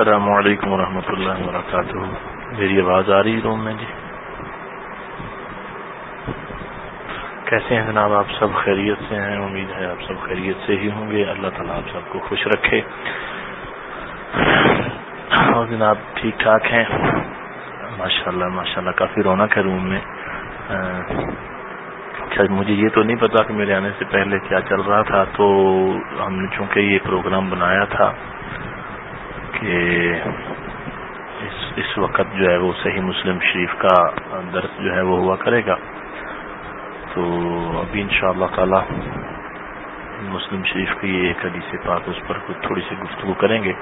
السلام علیکم ورحمۃ اللہ وبرکاتہ۔ میری آواز آ رہی روم میں جی؟ کیسے ہیں جناب آپ سب؟ خیریت سے ہیں؟ امید ہے آپ سب خیریت سے ہی ہوں گے۔ اللہ تعالیٰ آپ سب کو خوش رکھے۔ اور جناب ٹھیک ٹھاک ہیں؟ ماشاء اللہ ماشاء اللہ کافی رونق ہے روم میں۔ اچھا مجھے یہ تو نہیں پتا کہ میرے آنے سے پہلے کیا چل رہا تھا، تو ہم نے چونکہ یہ پروگرام بنایا تھا کہ اس اس وقت جو ہے وہ صحیح مسلم شریف کا درس جو ہے وہ ہوا کرے گا۔ تو ابھی ان شاء اللہ تعالی مسلم شریف کی ایک حدیث پاک اس پر کچھ تھوڑی سی گفتگو کریں گے۔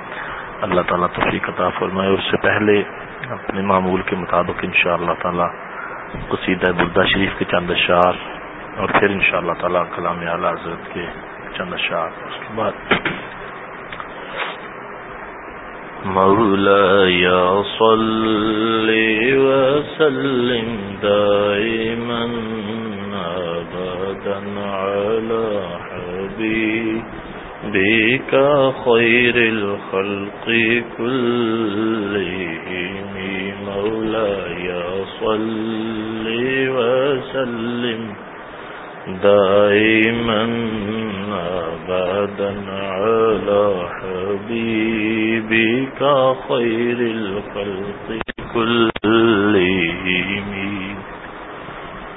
اللہ تعالیٰ تفریح عطا فرمائے۔ اس سے پہلے اپنے معمول کے مطابق ان شاء اللہ تعالیٰ قصیدہ بردہ شریف کے چند اشعار اور پھر ان شاء اللہ تعالیٰ کلام اعلیٰ حضرت کے چند اشعار۔ اس کے بعد مولا یا صل وسلم دائما ابدا على حبيبك خير الخلق كلهم. مولا يا صل وسلم دائما ابدا على حبيبك خير الخلق كلهم.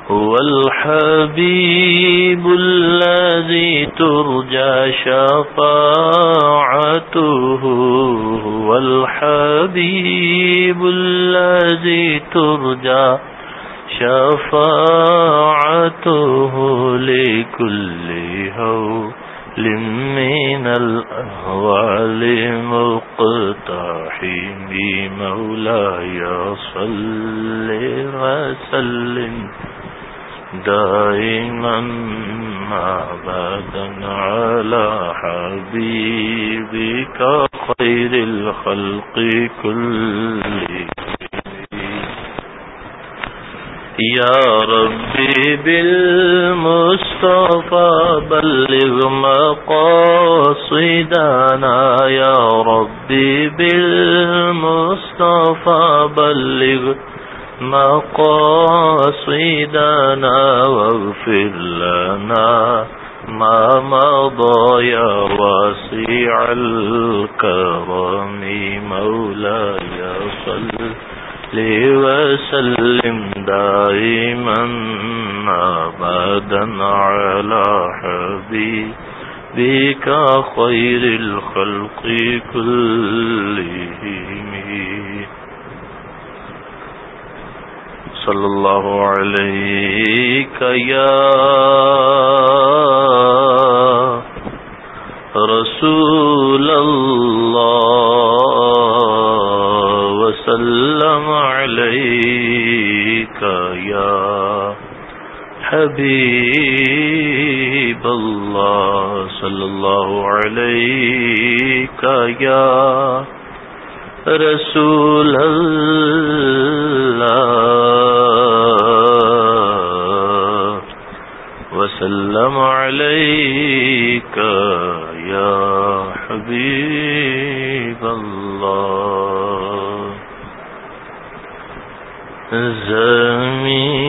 هو الحبيب الذي ترجى شفاعته. هو الحبيب الذي ترجى شفاعته لكل هول من الأهوال مقتحم مولاي صل وسلم دائما أبدا على حبيبك خير الخلق كلهم. يا ربي بالمصطفى بلغ مقاصدنا يا ربي بالمصطفى بلغ مقاصدنا واغفر لنا ما مضى يا واسع الكرم مولاي صلى وسلم دائما أبدا على حبيبك خير الخلق كلهم. صلى الله عليك يا رسول الله. وسلم عليك يا حبيب الله. صلى الله عليك يا رسول الله. وسلم عليك يا حبيب الله. زمین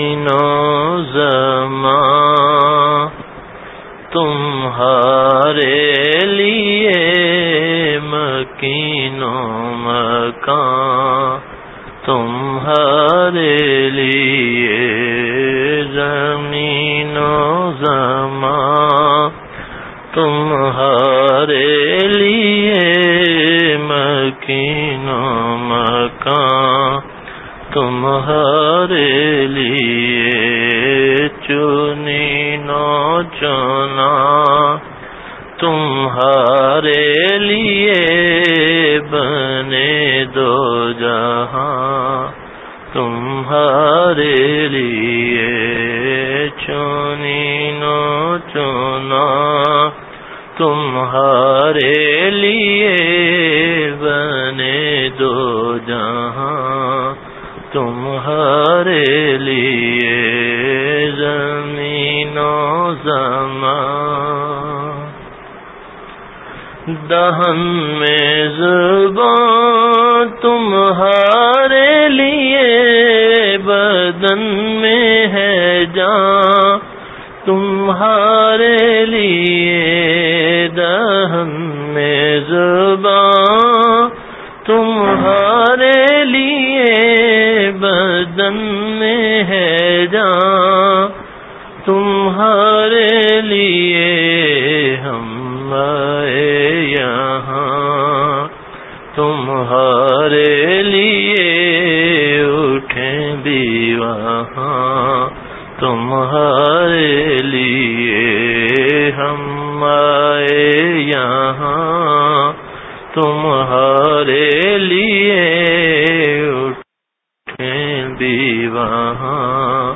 وہاں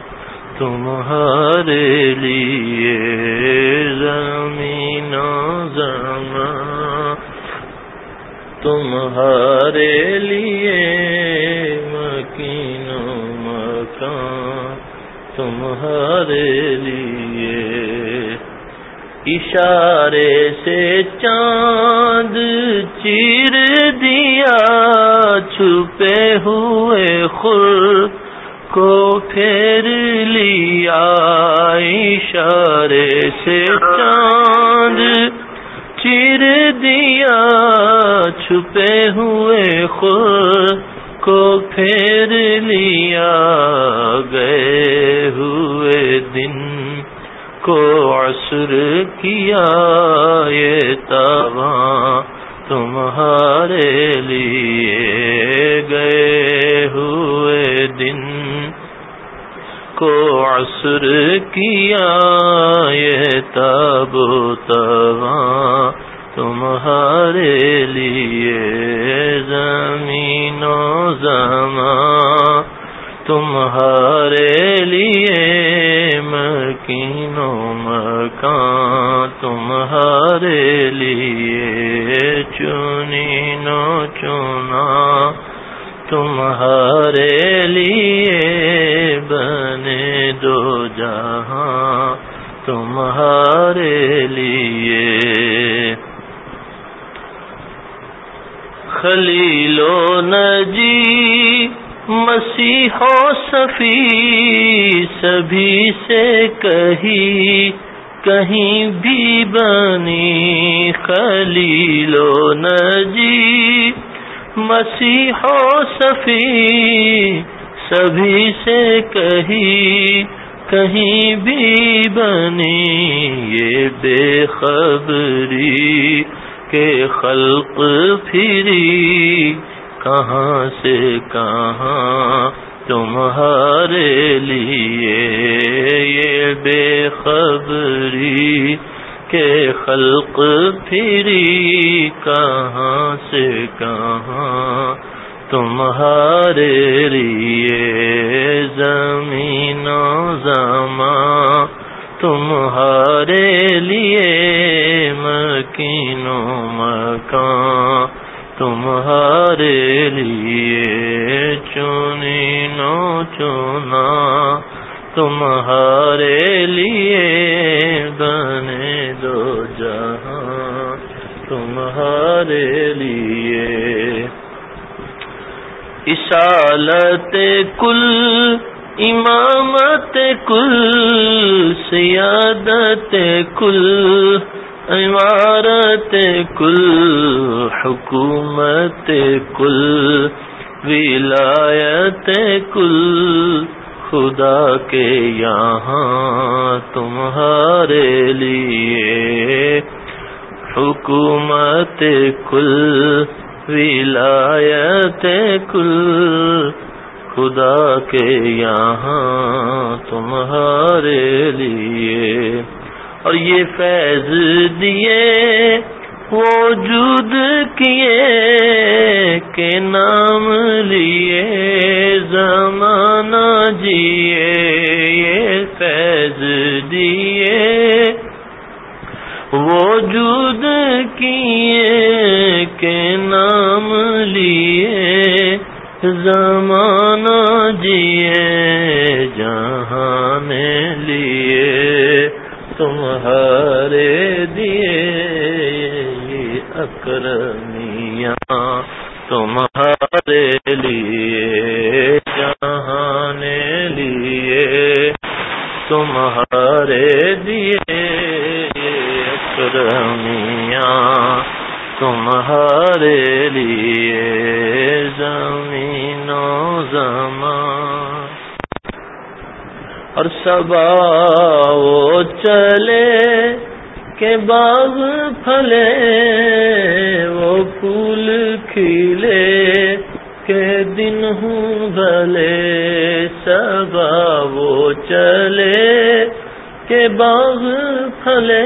تمہارے لیے زمین تمہارے لیے مکین مکان تمہارے لیے اشارے سے چاند چیر دیا چھپے ہوئے خور کو پھیر لیا اشارے سے چاند چیر دیا چھپے ہوئے خود کو پھیر لیا گئے ہوئے دن کو عصر کیا یہ تواں تمہارے لیے گئے ہوئے دن کو عصر کیا یہ تب تواں تمہارے لیے زمین و زمان تمہارے لیے مکین و مکان تمہارے لیے چنی نو چنا تمہارے لیے بنے دو جہاں تمہارے لیے خلیل و نجی مسیح و صفی سبھی سے کہیں کہیں بھی بنی خلیل و نجی مسیح و صفی، سبھی سے کہیں کہیں بھی بنی۔ یہ بے خبری کے خلق پھری۔ کہاں سے کہاں تمہارے لیے یہ بے خبری۔ کے خلق پھری کہاں سے کہاں تمہارے لیے زمین و زمان تمہارے لیے مکین و مکان تمہارے لیے چنی نو چنا تمہارے لیے بنے دو جہاں، تمہارے لیے۔ اشالت کل، امامت کل، سیادت کل، عمارت کل، حکومت کل، ولایت کل۔ خدا کے یہاں تمہارے لیے حکومت کل، ولایت کل۔ خدا کے یہاں تمہارے لیے اور یہ فیض دیے وجود کیے کے نام لیے، زمانہ جیے، یہ فیض دیے۔ وجود کیے کے نام لیے، زمانہ جیے، جہاں لیے، تمہارے دیے۔ اکرم میاں تمہارے لیے جہان لیے تمہارے دیے اکرمیاں تمہارے لیے زمین و زمان اور سبا وہ چلے کہ باغ پھلے، وہ پھول کھلے کہ دن ہوں بھلے سبا وہ چلے کہ باغ پھلے،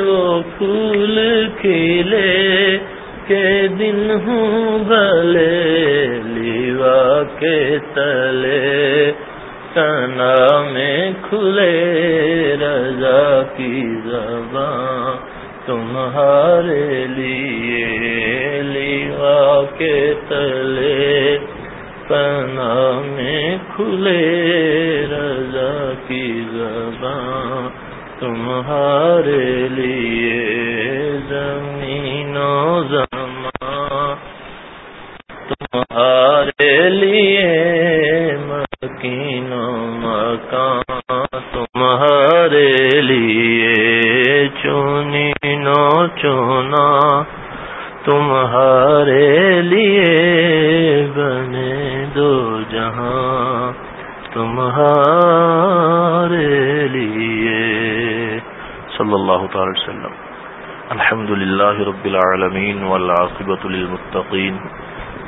وہ پھول کھلے کہ دن ہوں بھلے، لیوا کے تلے، تنا میں کھلے رضا کی زباں۔ تمہارے لیے لیوا کے تلے تنا میں کھلے رضا کی زباں تمہارے لیے زمین و زمان۔ تمہارے لیے مکین و مکان۔ تمہارے لیے چونی نو چونا تمہارے لیے بنے دو جہاں تمہارے لیے۔ صلی اللہ تعالی وسلم۔ الحمد للہ رب العالمین والعاقبۃ للمتقین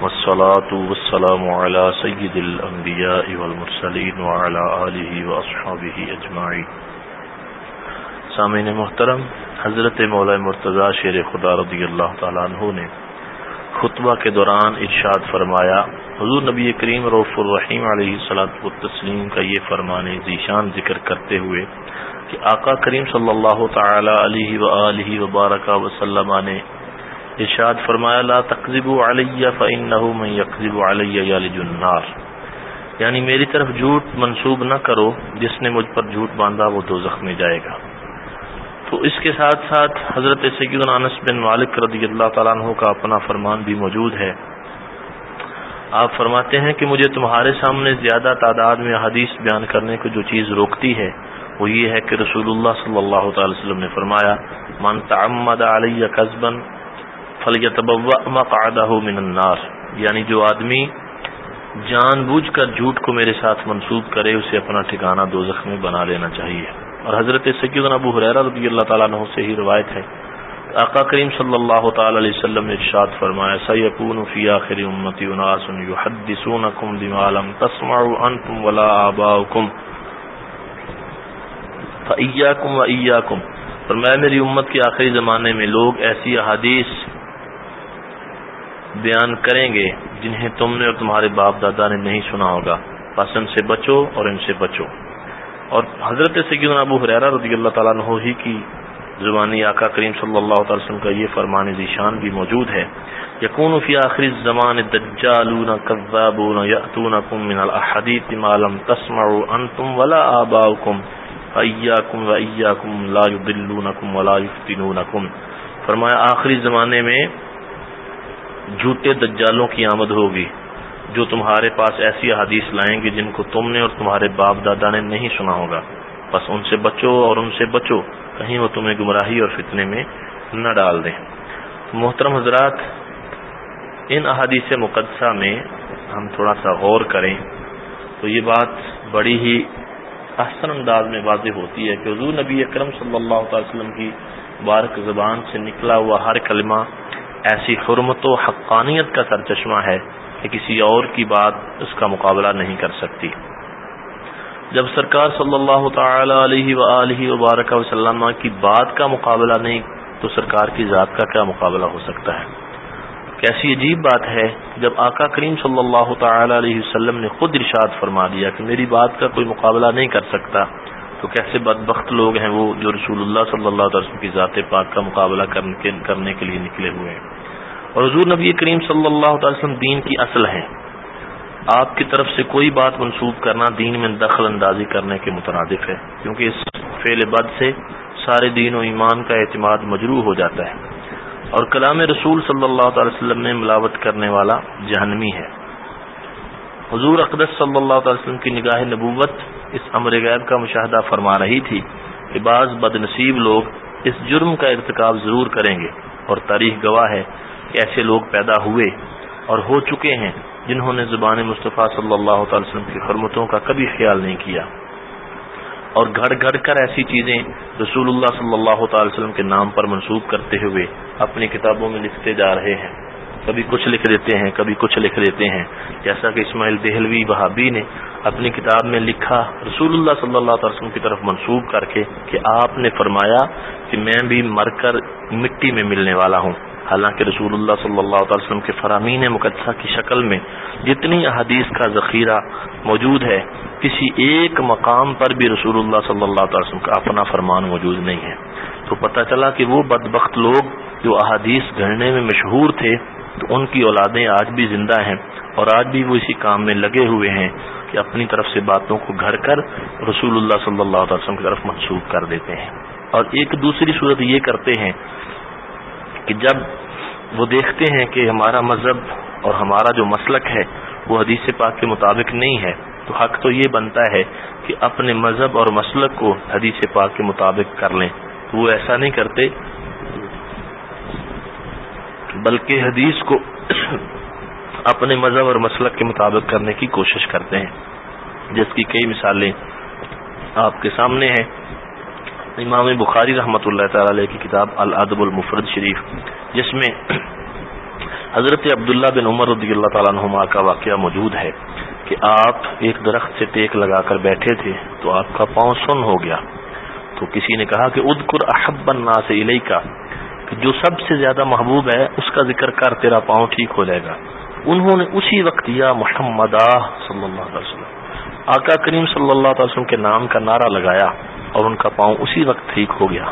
والصلاة والسلام على سید الانبیاء والمرسلین وعلى آلہ واصحابہ اجمعین۔ سامعین محترم، حضرت مولا مرتضی شیر خدا رضی اللہ تعالیٰ عنہ نے خطبہ کے دوران ارشاد فرمایا، حضور نبی کریم روف الرحیم علیہ صلاحت و تسلیم کا یہ فرمان ذیشان ذکر کرتے ہوئے کہ آقا کریم صلی اللہ تعالی علیہ و وبارک وسلم نے ارشاد فرمایا، لا تقزب علیہ فانه من يقذب علیہ یلج النار۔ یعنی میری طرف جھوٹ منسوب نہ کرو، جس نے مجھ پر جھوٹ باندھا وہ دوزخ میں جائے گا۔ تو اس کے ساتھ ساتھ حضرت سیدنا انس بن مالک رضی اللہ تعالیٰ عنہ کا اپنا فرمان بھی موجود ہے۔ آپ فرماتے ہیں کہ مجھے تمہارے سامنے زیادہ تعداد میں حدیث بیان کرنے کو جو چیز روکتی ہے، وہ یہ ہے کہ رسول اللہ صلی اللہ تعالی وسلم نے فرمایا، من تعمد علی قصبن مقعدہ من النار. یعنی جو آدمی جان بوجھ کر جھوٹ کو میرے ساتھ منسوب کرے، اسے اپنا ٹھکانہ دو میں بنا لینا چاہیے۔ اور حضرت سیدنا ابو حریرہ رضی اللہ تعالیٰ عنہ سے ہی روایت ہے۔ آقا کریم صلی اللہ تعالی علیہ وسلم نے ارشاد فرمایا، سیکون فی آخر امتی اناس یحدثونکم بما لم تسمعوا انتم ولا آباؤکم۔ فایاکم و ایاکم فرمایا، میری امت کے آخری زمانے میں لوگ ایسی احادیث بیان کریں گے جنہیں تم نے اور تمہارے باپ دادا نے نہیں سنا ہوگا۔ بس ان سے بچو اور ان سے بچو۔ اور حضرت سیدنا ابو حریرہ رضی اللہ تعالیٰ عنہ ہی کی زبانی آقا کریم صلی اللہ تعالی وسلم کا یہ فرمان ذیشان بھی موجود ہے۔ یقون فی آخری زمان دجالون کذابون یأتونکم من الاحادیث ما لم تسمعوا انتم ولا آباؤکم ایاکم و ایاکم لا یضلونکم ولا یفتنونکم۔ فرمایا آخری زمانے میں جھوٹے دجالوں کی آمد ہوگی۔ جو تمہارے پاس ایسی حدیث لائیں گے جن کو تم نے اور تمہارے باپ دادا نے نہیں سنا ہوگا۔ بس ان سے بچو اور ان سے بچو۔ کہیں وہ تمہیں گمراہی اور فتنے میں نہ ڈال دیں۔ محترم حضرات، ان احادیث مقدسہ میں ہم تھوڑا سا غور کریں تو یہ بات بڑی ہی احسن انداز میں واضح ہوتی ہے کہ حضور نبی اکرم صلی اللہ تعالی وسلم کی بارک زبان سے نکلا ہوا ہر کلمہ ایسی حرمت و حقانیت کا سرچشمہ ہے۔ کہ کسی اور کی بات اس کا مقابلہ نہیں کر سکتی۔ جب سرکار صلی اللہ تعالی علیہ و وبارک وسلم کی بات کا مقابلہ نہیں، تو سرکار کی ذات کا کیا مقابلہ ہو سکتا ہے؟ کیسی عجیب بات ہے، جب آقا کریم صلی اللہ تعالی علیہ وسلم نے خود ارشاد فرما دیا کہ میری بات کا کوئی مقابلہ نہیں کر سکتا، تو کیسے بدبخت لوگ ہیں وہ جو رسول اللہ صلی اللہ علیہ وسلم کی ذات پاک کا مقابلہ کرنے کے لیے نکلے ہوئے ہیں؟ اور حضور نبی کریم صلی اللہ تعالی وسلم دین کی اصل ہے آپ کی طرف سے کوئی بات منسوخ کرنا دین میں دخل اندازی کرنے کے مترادف ہے، کیونکہ اس فعل بد سے سارے دین و ایمان کا اعتماد مجروح ہو جاتا ہے۔ اور کلام رسول صلی اللہ تعالی وسلم میں ملاوت کرنے والا جہنمی ہے۔ حضور اقدس صلی اللہ تعالی وسلم کی نگاہ نبوت اس امر غیب کا مشاہدہ فرما رہی تھی کہ بعض بد نصیب لوگ اس جرم کا ارتکاب ضرور کریں گے اور تاریخ گواہ ہے کہ ایسے لوگ پیدا ہوئے اور ہو چکے ہیں جنہوں نے زبان مصطفیٰ صلی اللہ تعالی وسلم کی حرمتوں کا کبھی خیال نہیں کیا۔ اور گھڑ گھڑ کر ایسی چیزیں رسول اللہ صلی اللہ تعالی وسلم کے نام پر منسوخ کرتے ہوئے اپنی کتابوں میں لکھتے جا رہے ہیں۔ کبھی کچھ لکھ دیتے ہیں، کبھی کچھ لکھ دیتے ہیں۔ جیسا کہ اسماعیل دہلوی بہابی نے اپنی کتاب میں لکھا، رسول اللہ صلی اللہ تعالی وسلم کی طرف منسوخ کر کے کہ آپ نے فرمایا کہ میں بھی مر کر مٹی میں ملنے والا ہوں۔ حالانکہ رسول اللہ صلی اللہ تعالی وسلم کے فرامین مقدسہ کی شکل میں جتنی احادیث کا ذخیرہ موجود ہے، کسی ایک مقام پر بھی رسول اللہ صلی اللہ تعالی وسلم کا اپنا فرمان موجود نہیں ہے۔ تو پتہ چلا کہ وہ بدبخت لوگ جو احادیث گھڑنے میں مشہور تھے، تو ان کی اولادیں آج بھی زندہ ہیں اور آج بھی وہ اسی کام میں لگے ہوئے ہیں کہ اپنی طرف سے باتوں کو گھڑ کر رسول اللہ صلی اللہ علیہ وسلم کی طرف منسوخ کر دیتے ہیں۔ اور ایک دوسری صورت یہ کرتے ہیں کہ جب وہ دیکھتے ہیں کہ ہمارا مذہب اور ہمارا جو مسلک ہے وہ حدیث پاک کے مطابق نہیں ہے، تو حق تو یہ بنتا ہے کہ اپنے مذہب اور مسلک کو حدیث پاک کے مطابق کر لیں۔ تو وہ ایسا نہیں کرتے، بلکہ حدیث کو اپنے مذہب اور مسلک کے مطابق کرنے کی کوشش کرتے ہیں۔ جس کی کئی مثالیں آپ کے سامنے ہیں۔ امام بخاری رحمۃ اللہ تعالی علیہ کی کتاب الادب المفرد شریف، جس میں حضرت عبداللہ بن عمر رضی اللہ تعالیٰ عنہما کا واقعہ موجود ہے کہ آپ ایک درخت سے ٹیک لگا کر بیٹھے تھے تو آپ کا پاؤں سن ہو گیا۔ تو کسی نے کہا کہ ادکر احب الناس سے کا کہ جو سب سے زیادہ محبوب ہے اس کا ذکر کر، تیرا پاؤں ٹھیک ہو جائے گا۔ انہوں نے اسی وقت یا محمد صلی اللہ علیہ وسلم، آقا کریم صلی اللہ علیہ وسلم کے نام کا نعرہ لگایا۔ اور ان کا پاؤں اسی وقت ٹھیک ہو گیا۔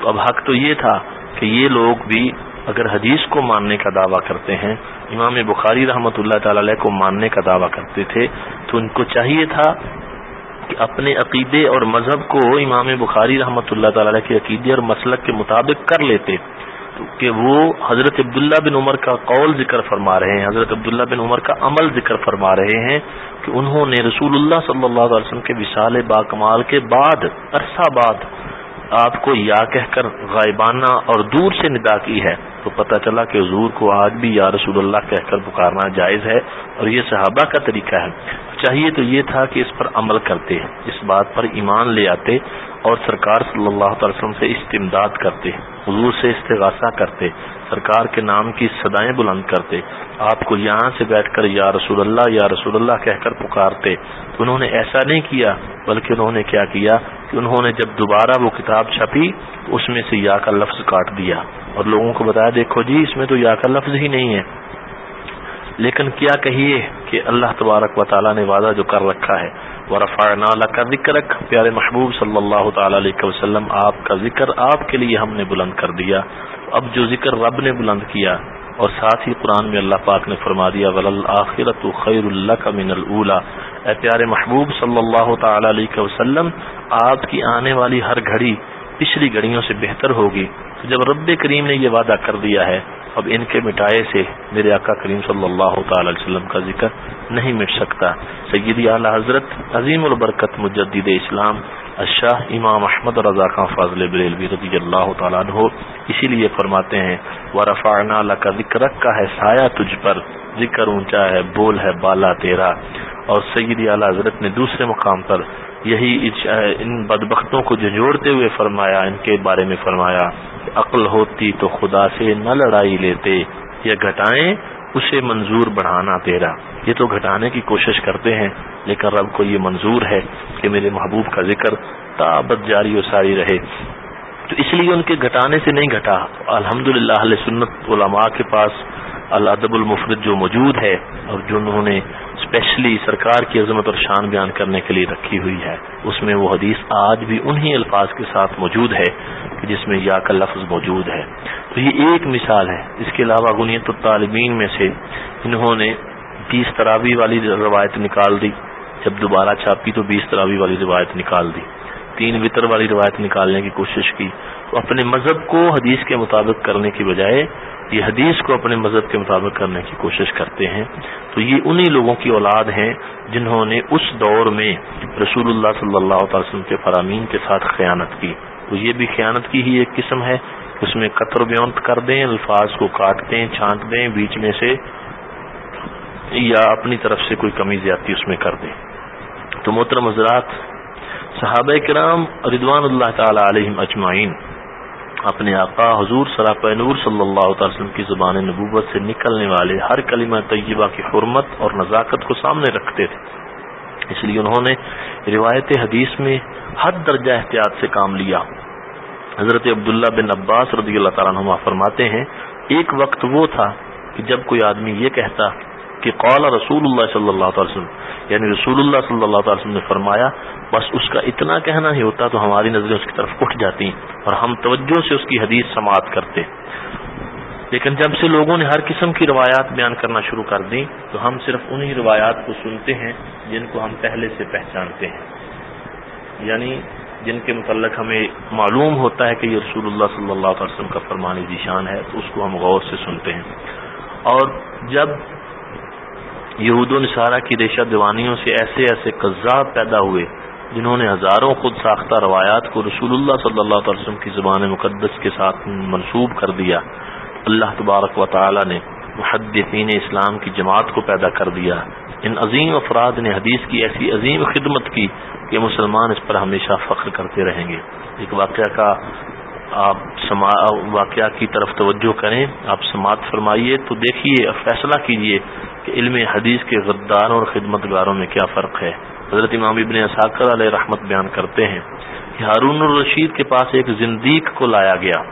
تو اب حق تو یہ تھا کہ یہ لوگ بھی اگر حدیث کو ماننے کا دعویٰ کرتے ہیں، امام بخاری رحمۃ اللہ تعالی علیہ کو ماننے کا دعویٰ کرتے تھے، تو ان کو چاہیے تھا کہ اپنے عقیدے اور مذہب کو امام بخاری رحمۃ اللہ تعالی کے عقیدے اور مسلک کے مطابق کر لیتے۔ کہ وہ حضرت عبداللہ بن عمر کا قول ذکر فرما رہے ہیں، حضرت عبداللہ بن عمر کا عمل ذکر فرما رہے ہیں کہ انہوں نے رسول اللہ صلی اللہ علیہ وسلم کے وشال با کمال کے بعد، عرصہ بعد آپ کو یا کہہ کر غائبانہ اور دور سے ندا کی ہے۔ تو پتہ چلا کہ حضور کو آج بھی یا رسول اللہ کہہ کر پکارنا جائز ہے اور یہ صحابہ کا طریقہ ہے۔ چاہیے تو یہ تھا کہ اس پر عمل کرتے اس بات پر ایمان لے آتے اور سرکار صلی اللہ تعالی وسلم سے استمداد کرتے، حضور سے استغاثہ کرتے، سرکار کے نام کی صدائیں بلند کرتے، آپ کو یہاں سے بیٹھ کر یا رسول اللہ یا رسول اللہ کہہ کر پکارتے۔ تو انہوں نے ایسا نہیں کیا، بلکہ انہوں نے کیا کیا کہ انہوں نے جب دوبارہ وہ کتاب چھپی تو اس میں سے یا کا لفظ کاٹ دیا۔ اور لوگوں کو بتایا، دیکھو جی اس میں تو یا کا لفظ ہی نہیں ہے۔ لیکن کیا کہیے کہ اللہ تبارک و تعالیٰ نے وعدہ جو کر رکھا ہے وہ رفا نالا کا ذکر پیارے محبوب صلی اللہ تعالی علیہ وسلم، آپ کا ذکر آپ کے لیے ہم نے بلند کر دیا۔ اب جو ذکر رب نے بلند کیا، اور ساتھ ہی قرآن میں اللہ پاک نے فرما دیا ولآخرت خیر اللہ کا من اللہ اے پیارے محبوب صلی اللہ تعالی علیہ وسلم، آپ کی آنے والی ہر گھڑی پچھلی گھڑیوں سے بہتر ہوگی۔ تو جب رب کریم نے یہ وعدہ کر دیا ہے، اب ان کے مٹائے سے میرے آقا کریم صلی اللہ تعالی علیہ وسلم کا ذکر نہیں مٹ سکتا۔ سیدی اعلی حضرت، عظیم البرکت مجدد اسلام اشاہ امام احمد رضا خان فاضل بریلوی رضی اللہ تعالیٰ عنہ اسی لیے فرماتے ہیں وہ رفانا اللہ کا ذکر کا ہے سایہ تجھ پر۔ ذکر اونچا ہے، بول ہے، بالا تیرا۔ اور سیدی اعلی حضرت نے دوسرے مقام پر یہی ان بدبختوں کو جھجوڑتے ہوئے فرمایا، ان کے بارے میں فرمایا عقل ہوتی تو خدا سے نہ لڑائی لیتے، یا گھٹائیں اسے منظور بڑھانا تیرا۔ یہ تو گھٹانے کی کوشش کرتے ہیں، لیکن رب کو یہ منظور ہے کہ میرے محبوب کا ذکر تابت جاری و ساری رہے۔ تو اس لیے ان کے گھٹانے سے نہیں گھٹا۔ الحمد للہ سنت، علماء کے پاس الادب المفرد جو موجود ہے اور جو انہوں نے اسپیشلی سرکار کی عظمت اور شان بیان کرنے کے لیے رکھی ہوئی ہے۔ اس میں وہ حدیث آج بھی انہی الفاظ کے ساتھ موجود ہے جس میں یا کا لفظ موجود ہے۔ تو یہ ایک مثال ہے۔ اس کے علاوہ غنیت الطالبین میں سے انہوں نے بیس تراوی والی روایت نکال دی۔ جب دوبارہ چھاپی تو بیس تراوی والی روایت نکال دی۔ تین وطر والی روایت نکالنے کی کوشش کی۔ تو اپنے مذہب کو حدیث کے مطابق کرنے کی بجائے یہ حدیث کو اپنے مذہب کے مطابق کرنے کی کوشش کرتے ہیں۔ تو یہ انہی لوگوں کی اولاد ہیں جنہوں نے اس دور میں رسول اللہ صلی اللہ تعالی وسلم کے فرامین کے ساتھ خیانت کی۔ تو یہ بھی خیانت کی ہی ایک قسم ہے۔ اس میں قطر بیونت کر دیں، الفاظ کو کاٹ دیں، چھانٹ دیں، بیچ میں سے یا اپنی طرف سے کوئی کمی زیادتی اس میں کر دیں۔ تو محترم حضرات، صحابہ کرام ردوان اللہ تعالی علیہ اجمعین اپنے آقا حضور سراپ نور صلی اللہ تعالی وسلم کی زبان نبوت سے نکلنے والے ہر کلمہ طیبہ کی حرمت اور نزاکت کو سامنے رکھتے تھے۔ اس لیے انہوں نے روایت حدیث میں حد درجہ احتیاط سے کام لیا۔ حضرت عبداللہ بن عباس رضی اللہ تعالیٰ عنہ فرماتے ہیں، ایک وقت وہ تھا کہ جب کوئی آدمی یہ کہتا کہ قال رسول اللہ صلی اللہ تعالی وسلم یعنی رسول اللہ صلی اللہ تعالی وسلم نے فرمایا بس اس کا اتنا کہنا ہی ہوتا تو ہماری نظریں اس کی طرف اٹھ جاتی اور ہم توجہ سے اس کی حدیث سماعت کرتے۔ لیکن جب سے لوگوں نے ہر قسم کی روایات بیان کرنا شروع کر دی تو ہم صرف انہی روایات کو سنتے ہیں جن کو ہم پہلے سے پہچانتے ہیں۔ یعنی جن کے متعلق ہمیں معلوم ہوتا ہے کہ یہ رسول اللہ صلی اللہ علیہ وسلم کا فرمانی ذیشان ہے، تو اس کو ہم غور سے سنتے ہیں۔ اور جب یہود و نصارہ کی ریشہ دیوانیوں سے ایسے ایسے قذاب پیدا ہوئے جنہوں نے ہزاروں خود ساختہ روایات کو رسول اللہ صلی اللہ علیہ وسلم کی زبان مقدس کے ساتھ منسوب کر دیا۔ اللہ تبارک و تعالی نے محدثین اسلام کی جماعت کو پیدا کر دیا۔ ان عظیم افراد نے حدیث کی ایسی عظیم خدمت کی کہ مسلمان اس پر ہمیشہ فخر کرتے رہیں گے۔ ایک واقعہ کا آپ واقعہ کی طرف توجہ کریں، آپ سماعت فرمائیے تو دیکھیے، فیصلہ کیجیے کہ علم حدیث کے غداروں اور خدمت گاروں میں کیا فرق ہے۔ حضرت امام ابن اساکر علیہ رحمت بیان کرتے ہیں کہ ہارون الرشید کے پاس ایک زندیق کو لایا گیا۔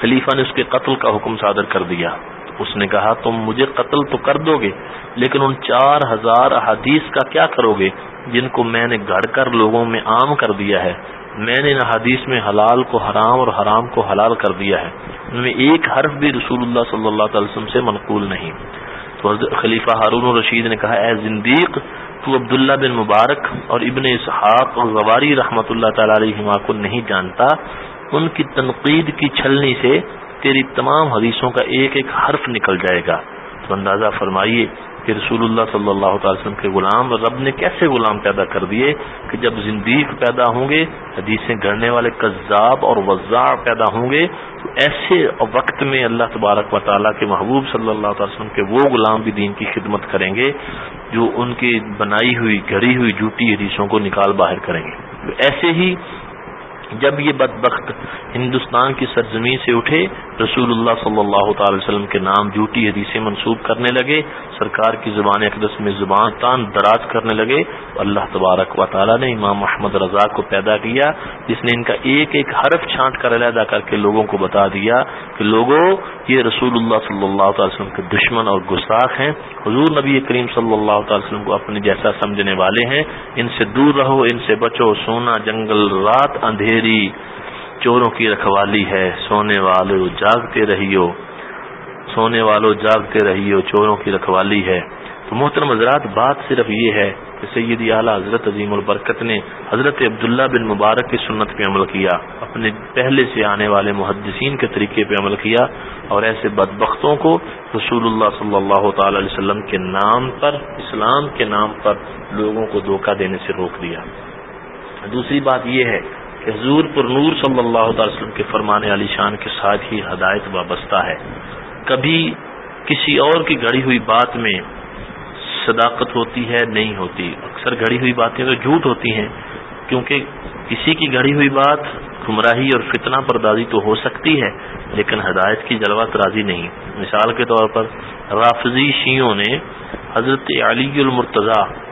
خلیفہ نے اس کے قتل کا حکم صادر کر دیا۔ اس نے کہا، تم مجھے قتل تو کر دو گے، لیکن ان چار ہزار حدیث کا کیا کرو گے؟ جن کو میں نے گھڑ کر لوگوں میں عام کر دیا ہے۔ میں نے ان حدیث میں حلال کو حرام اور حرام کو حلال کر دیا ہے۔ ان میں ایک حرف بھی رسول اللہ صلی اللہ تعالی وسلم سے منقول نہیں۔ تو خلیفہ ہارون الرشید نے کہا، اے زندیق تو عبداللہ بن مبارک اور ابن اسحاق اور غواری رحمۃ اللہ تعالی علیہ کو نہیں جانتا، ان کی تنقید کی چھلنی سے تیری تمام حدیثوں کا ایک ایک حرف نکل جائے گا۔ تو اندازہ فرمائیے کہ رسول اللہ صلی اللہ تعالی وسلم کے غلام رب نے کیسے غلام پیدا کر دیے کہ جب زندیق پیدا ہوں گے، حدیثیں گڑنے والے قذاب اور وضاع پیدا ہوں گے، تو ایسے وقت میں اللہ تبارک و تعالیٰ کے محبوب صلی اللہ تعالی وسلم کے وہ غلام بھی دین کی خدمت کریں گے جو ان کی بنائی ہوئی، گھڑی ہوئی جوٹی حدیثوں کو نکال باہر کریں گے۔ تو ایسے ہی جب یہ بدبخت ہندوستان کی سرزمین سے اٹھے رسول اللہ صلی اللہ تعالی وسلم کے نام جھوٹی حدیثیں منسوب کرنے لگے، سرکار کی زبان اقدس میں زبان تان دراز کرنے لگے، اللہ تبارک و تعالیٰ نے امام محمد رضا کو پیدا کیا، جس نے ان کا ایک ایک حرف چھانٹ کر علیحدہ کر کے لوگوں کو بتا دیا کہ لوگوں یہ رسول اللہ صلی اللہ تعالی وسلم کے دشمن اور گستاخ ہیں۔ حضور نبی کریم صلی اللہ تعالی وسلم کو اپنے جیسا سمجھنے والے ہیں۔ ان سے دور رہو، ان سے بچو، سونا، جنگل، رات اندھیر تیری چوروں کی رکھوالی ہے، سونے والو جاگتے رہیو۔ سونے والو جاگتے رہیو، چوروں کی رکھوالی ہے۔ تو محترم حضرات، بات صرف یہ ہے کہ سیدی اعلیٰ حضرت عظیم البرکت نے حضرت عبداللہ بن مبارک کی سنت پہ عمل کیا۔ اپنے پہلے سے آنے والے محدثین کے طریقے پہ عمل کیا اور ایسے بدبختوں کو رسول اللہ صلی اللہ تعالی علیہ وسلم کے نام پر، اسلام کے نام پر لوگوں کو دھوکہ دینے سے روک دیا۔ دوسری بات یہ ہے کہ حضور پر نور صلی اللہ تعالی وسلم کے فرمانے علی شان کے ساتھ ہی ہدایت وابستہ ہے۔ کبھی کسی اور کی گھڑی ہوئی بات میں صداقت ہوتی ہے؟ نہیں ہوتی۔ اکثر گھڑی ہوئی باتیں تو جھوٹ ہوتی ہیں، کیونکہ کسی کی گھڑی ہوئی بات گمراہی اور فتنہ پردازی تو ہو سکتی ہے، لیکن ہدایت کی جلوہ ترازی نہیں۔ مثال کے طور پر رافضی شیوں نے حضرت علی المرتضی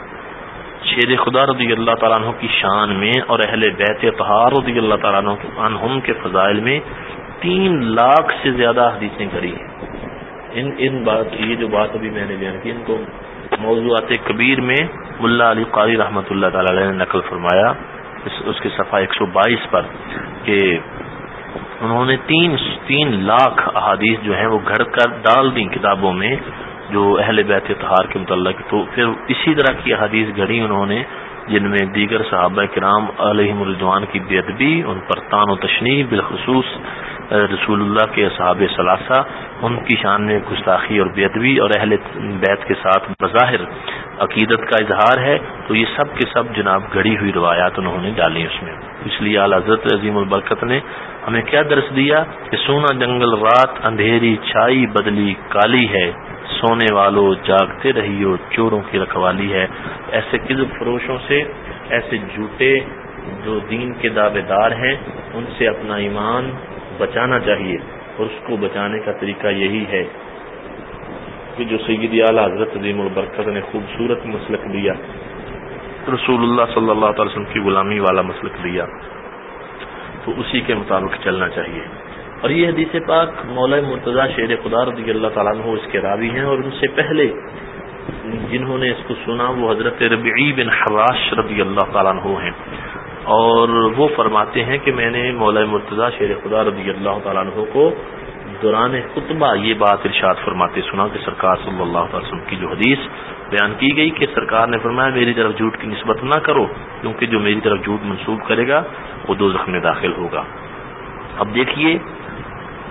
شیر خدا رضی اللہ تعالیٰ عنہ کی شان میں اور اہل بیت تہار رضی اللہ تعالیٰ عنہ کے فضائل میں تین لاکھ سے زیادہ حدیثیں کری ہیں۔ ان ان بات یہ جو بات ابھی میں نے بیان کی، ان کو موضوعات کبیر میں ملا علی قاری رحمۃ اللہ تعالی علیہ نے نقل فرمایا۔ اس اس کے صفحہ ایک سو بائیس پر کہ انہوں نے تین تین لاکھ احادیث جو ہیں وہ گھڑ کر ڈال دیں کتابوں میں۔ جو اہل بیت اتحار کے متعلق، تو پھر اسی طرح کی حدیث گھڑی انہوں نے، جن میں دیگر صحابہ کرام علیہ مردوان کی بے ادبی ان پر تان و تشنی بالخصوص رسول اللہ کے صحاب ثلاثہ، ان کی شان میں گستاخی اور بے ادبی اور اہل بیت کے ساتھ بظاہر عقیدت کا اظہار ہے، تو یہ سب کے سب جناب گڑی ہوئی روایات انہوں نے ڈالی اس میں۔ اس لیے اعلی حضرت عظیم البرکت نے ہمیں کیا درس دیا کہ سونا جنگل رات اندھیری چھائی بدلی کالی ہے۔ سونے والوں جاگتے رہیو چوروں کی رکھوالی ہے۔ ایسے کزب فروشوں سے، ایسے جھوٹے جو دین کے دعوے دار ہیں، ان سے اپنا ایمان بچانا چاہیے۔ اور اس کو بچانے کا طریقہ یہی ہے کہ جو سید اعلیٰ حضرت عظیم البرکت نے خوبصورت مسلک دیا رسول اللہ صلی اللہ تعالی وسلم کی غلامی والا مسلک دیا، تو اسی کے مطابق چلنا چاہیے۔ اور یہ حدیث پاک مولا مرتضی شیر خدا رضی اللہ تعالیٰ عنہ اس کے راوی ہیں اور ان سے پہلے جنہوں نے اس کو سنا وہ حضرت ربعی بن حراش رضی اللہ تعالیٰ عنہ ہیں۔ اور وہ فرماتے ہیں کہ میں نے مولا مرتضی شیر خدا رضی اللہ تعالیٰ عنہ کو دوران خطبہ یہ بات ارشاد فرماتے سنا کہ سرکار صلی اللہ علیہ وسلم کی جو حدیث بیان کی گئی کہ سرکار نے فرمایا میری طرف جھوٹ کی نسبت نہ کرو کیونکہ جو میری طرف جھوٹ منسوخ کرے گا وہ دو زخم میں داخل ہوگا۔ اب دیکھیے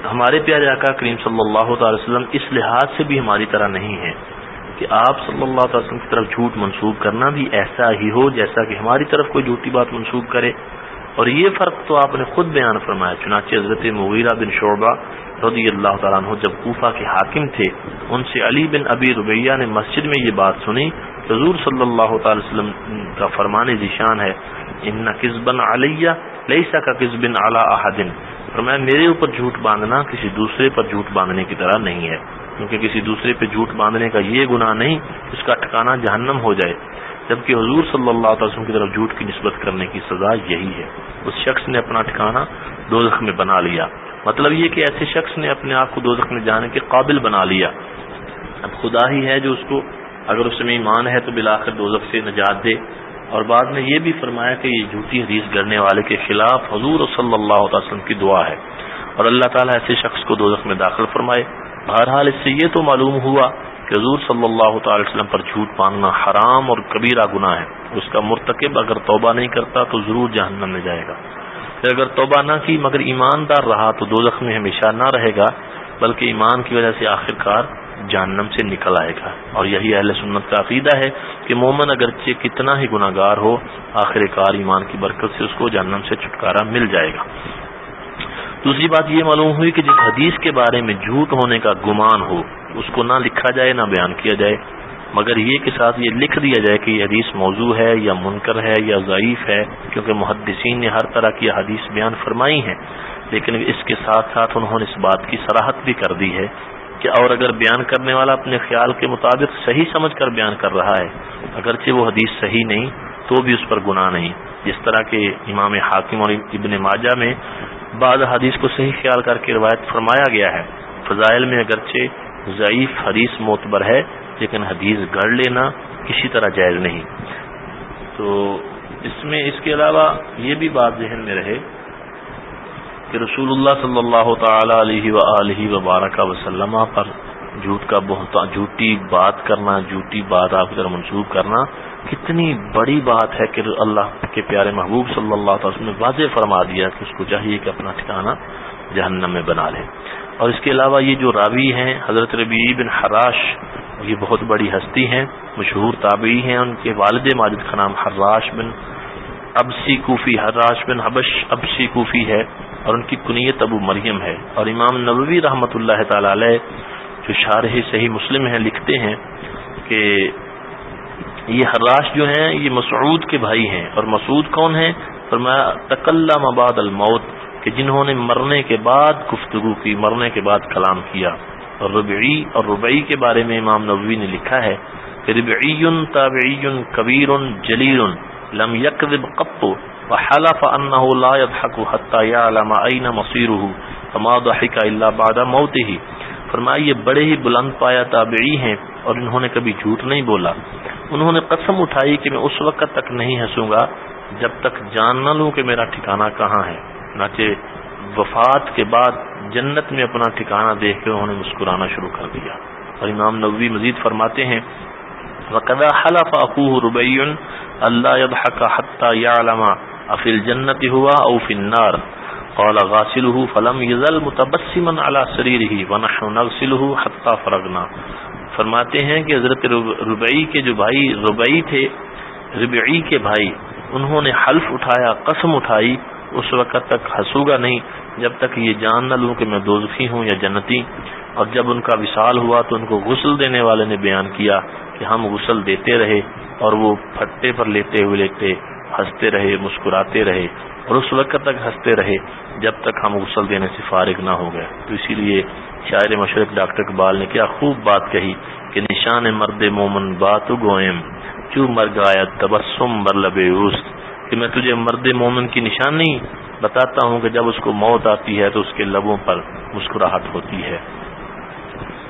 ہمارے پیارے آقا کریم صلی اللہ تعالی وسلم اس لحاظ سے بھی ہماری طرح نہیں ہے کہ آپ صلی اللہ تعالی وسلم کی طرف جھوٹ منسوخ کرنا بھی ایسا ہی ہو جیسا کہ ہماری طرف کوئی جھوٹی بات منسوخ کرے۔ اور یہ فرق تو آپ نے خود بیان فرمایا، چنانچہ حضرت مغیرہ بن شعبہ رضی اللہ تعالیٰ عنہ جب کوفہ کے حاکم تھے، ان سے علی بن ابی ربیہ نے مسجد میں یہ بات سنی۔ حضور صلی اللہ تعالی وسلم کا فرمان ذیشان ہے، ان قزبن علیہ لئیسا کا قزبن اعلیٰ احدن فرمایا، میرے اوپر جھوٹ باندھنا کسی دوسرے پر جھوٹ باندھنے کی طرح نہیں ہے۔ کیونکہ کسی دوسرے پہ جھوٹ باندھنے کا یہ گناہ نہیں، اس کا ٹھکانا جہنم ہو جائے۔ جبکہ حضور صلی اللہ تعالی وسلم کی طرف جھوٹ کی نسبت کرنے کی سزا یہی ہے۔ اس شخص نے اپنا ٹھکانا دو میں بنا لیا۔ مطلب یہ کہ ایسے شخص نے اپنے آپ کو دو میں جانے کے قابل بنا لیا۔ اب خدا ہی ہے جو اس کو، اگر اس میں ایمان ہے تو بلاخر دو سے نجات دے۔ اور بعد میں یہ بھی فرمایا کہ یہ جھوٹی حدیث گڑنے والے کے خلاف حضور صلی اللہ علیہ وسلم کی دعا ہے۔ اور اللہ تعالیٰ ایسے شخص کو دو میں داخل فرمائے۔ بہرحال اس سے یہ تو معلوم ہوا کہ حضور صلی اللہ تعالی وسلم پر جھوٹ مانگنا حرام اور کبیرہ گناہ ہے۔ اس کا مرتکب اگر توبہ نہیں کرتا تو ضرور جہنم میں جائے گا۔ پھر اگر توبہ نہ کی مگر ایماندار رہا تو دو میں ہمیشہ نہ رہے گا، بلکہ ایمان کی وجہ سے آخر کار جہنم سے نکل آئے گا۔ اور یہی اہل سنت کا عقیدہ ہے کہ مومن اگرچہ کتنا ہی گناہ گار ہو، آخر کار ایمان کی برکت سے اس کو جہنم سے چھٹکارا مل جائے گا۔ دوسری بات یہ معلوم ہوئی کہ جس حدیث کے بارے میں جھوٹ ہونے کا گمان ہو، اس کو نہ لکھا جائے، نہ بیان کیا جائے۔ مگر یہ کے ساتھ یہ لکھ دیا جائے کہ یہ حدیث موضوع ہے یا منکر ہے یا ضعیف ہے، کیونکہ محدثین نے ہر طرح کی حدیث بیان فرمائی ہے لیکن اس کے ساتھ ساتھ انہوں نے اس بات کی سراحت بھی کر دی ہے کہ اور اگر بیان کرنے والا اپنے خیال کے مطابق صحیح سمجھ کر بیان کر رہا ہے، اگرچہ وہ حدیث صحیح نہیں، تو بھی اس پر گناہ نہیں۔ جس طرح کے امام حاکم اور ابن ماجہ میں بعض حدیث کو صحیح خیال کر کے روایت فرمایا گیا ہے۔ فضائل میں اگرچہ ضعیف حدیث معتبر ہے، لیکن حدیث گڑ لینا کسی طرح جائز نہیں۔ تو اس میں اس کے علاوہ یہ بھی بات ذہن میں رہے کہ رسول اللہ صلی اللہ تعالی علیہ و وبارک وسلم پر جھوٹ کا بہت جھوٹی بات کرنا، جھوٹی بات آپ کی طرح منسوخ کرنا کتنی بڑی بات ہے کہ اللہ کے پیارے محبوب صلی اللہ تعالی نے واضح فرما دیا کہ اس کو چاہیے کہ اپنا ٹھکانا جہنم میں بنا لے۔ اور اس کے علاوہ یہ جو راوی ہیں، حضرت ربی بن حراش، یہ بہت بڑی ہستی ہیں، مشہور تابعی ہیں، ان کے والد ماجد کا نام حراش بن ابسی کوفی، حراش بن حبش ابسی کوفی ہے۔ اور ان کی کنیت ابو مریم ہے۔ اور امام نبوی رحمۃ اللہ تعالی علیہ جو شارح صحیح مسلم ہیں، لکھتے ہیں کہ یہ حراش جو ہیں، یہ مسعود کے بھائی ہیں۔ اور مسعود کون ہیں؟ فرمایا تکلّہ مباد الموت، کہ جنہوں نے مرنے کے بعد گفتگو کی، مرنے کے بعد کلام کیا۔ اور ربعی اور ربعی کے بارے میں امام نبوی نے لکھا ہے کہ ربعی تابعی کبیر جلیل، لم يكذب قط۔ وحلف انه لا يضحك حتى يعلم اين مصيره، فما ضحك الا بعد موته۔ فرمایا، یہ بڑے ہی بلند پایا تابعی ہیں اور انہوں نے کبھی جھوٹ نہیں بولا۔ انہوں نے قسم اٹھائی کہ میں اس وقت تک نہیں ہنسوں گا جب تک جان نہ لوں کہ میرا ٹھکانہ کہاں ہے۔ ناچے وفات کے بعد جنت میں اپنا ٹھکانہ دیکھ کے انہوں نے مسکرانا شروع کر دیا۔ اور امام نبوی مزید فرماتے ہیں، وقدا حلف اخوه ربيع اللہ حتى يعلم افی الجنت ہوا او فی النار. قال غاسله فلم يزل متبسما على سريره ونحن نغسله حتى فرغنا. فرماتے ہیں کہ حضرت ربعی کے جو بھائی، ربعی تھے، ربعی کے بھائی، انہوں نے حلف اٹھایا، قسم اٹھائی، اس وقت تک ہنسوں گا نہیں، جب تک یہ جان نہ لوں کہ میں دوزخی ہوں یا جنتی۔ اور جب ان کا وصال ہوا تو ان کو غسل دینے والے نے بیان کیا کہ ہم غسل دیتے رہے اور وہ پھٹے پر لیتے ہوئے لیتے ہنستے رہے، مسکراتے رہے اور اس وقت تک ہنستے رہے جب تک ہم غسل دینے سے فارغ نہ ہو گئے۔ تو اسی لیے شاعر مشرق ڈاکٹر اقبال نے کیا خوب بات کہی کہ نشان مرد مومن بات گوئم، چو مر گایا تبسم برلب کہ میں تجھے مرد مومن کی نشانی بتاتا ہوں کہ جب اس کو موت آتی ہے تو اس کے لبوں پر مسکراہٹ ہوتی ہے۔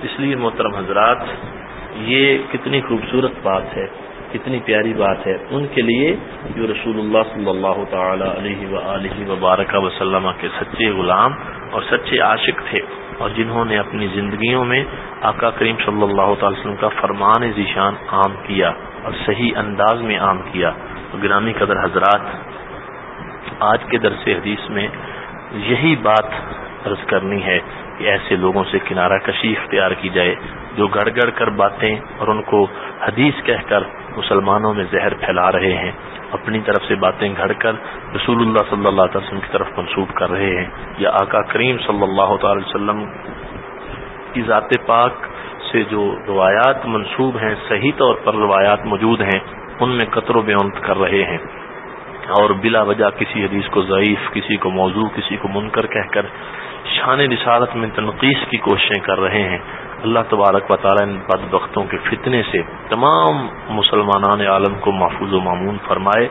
اس لیے محترم حضرات، یہ کتنی خوبصورت بات ہے۔ کتنی پیاری بات ہے۔ ان کے لیے جو رسول اللہ صلی اللہ تعالی علیہ و وبارک وسلم کے سچے غلام اور سچے عاشق تھے اور جنہوں نے اپنی زندگیوں میں آقا کریم صلی اللہ تعالی وسلم کا فرمان ذیشان عام کیا اور صحیح انداز میں عام کیا۔ گرامی قدر حضرات، آج کے درس حدیث میں یہی بات عرض کرنی ہے کہ ایسے لوگوں سے کنارہ کشی اختیار کی جائے جو گڑ گڑ کر باتیں اور ان کو حدیث کہہ کر مسلمانوں میں زہر پھیلا رہے ہیں، اپنی طرف سے باتیں گھڑ کر رسول اللہ صلی اللہ علیہ وسلم کی طرف منسوب کر رہے ہیں۔ یا آقا کریم صلی اللہ تعالی وسلم کی ذات پاک سے جو روایات منسوب ہیں، صحیح طور پر روایات موجود ہیں، ان میں قطر و بیونت کر رہے ہیں۔ اور بلا وجہ کسی حدیث کو ضعیف، کسی کو موضوع، کسی کو منکر کہہ کر شان رسالت میں تنقید کی کوششیں کر رہے ہیں۔ اللہ تبارک و تعالیٰ ان بد بختوں کے فتنے سے تمام مسلمان عالم کو محفوظ و معمون فرمائے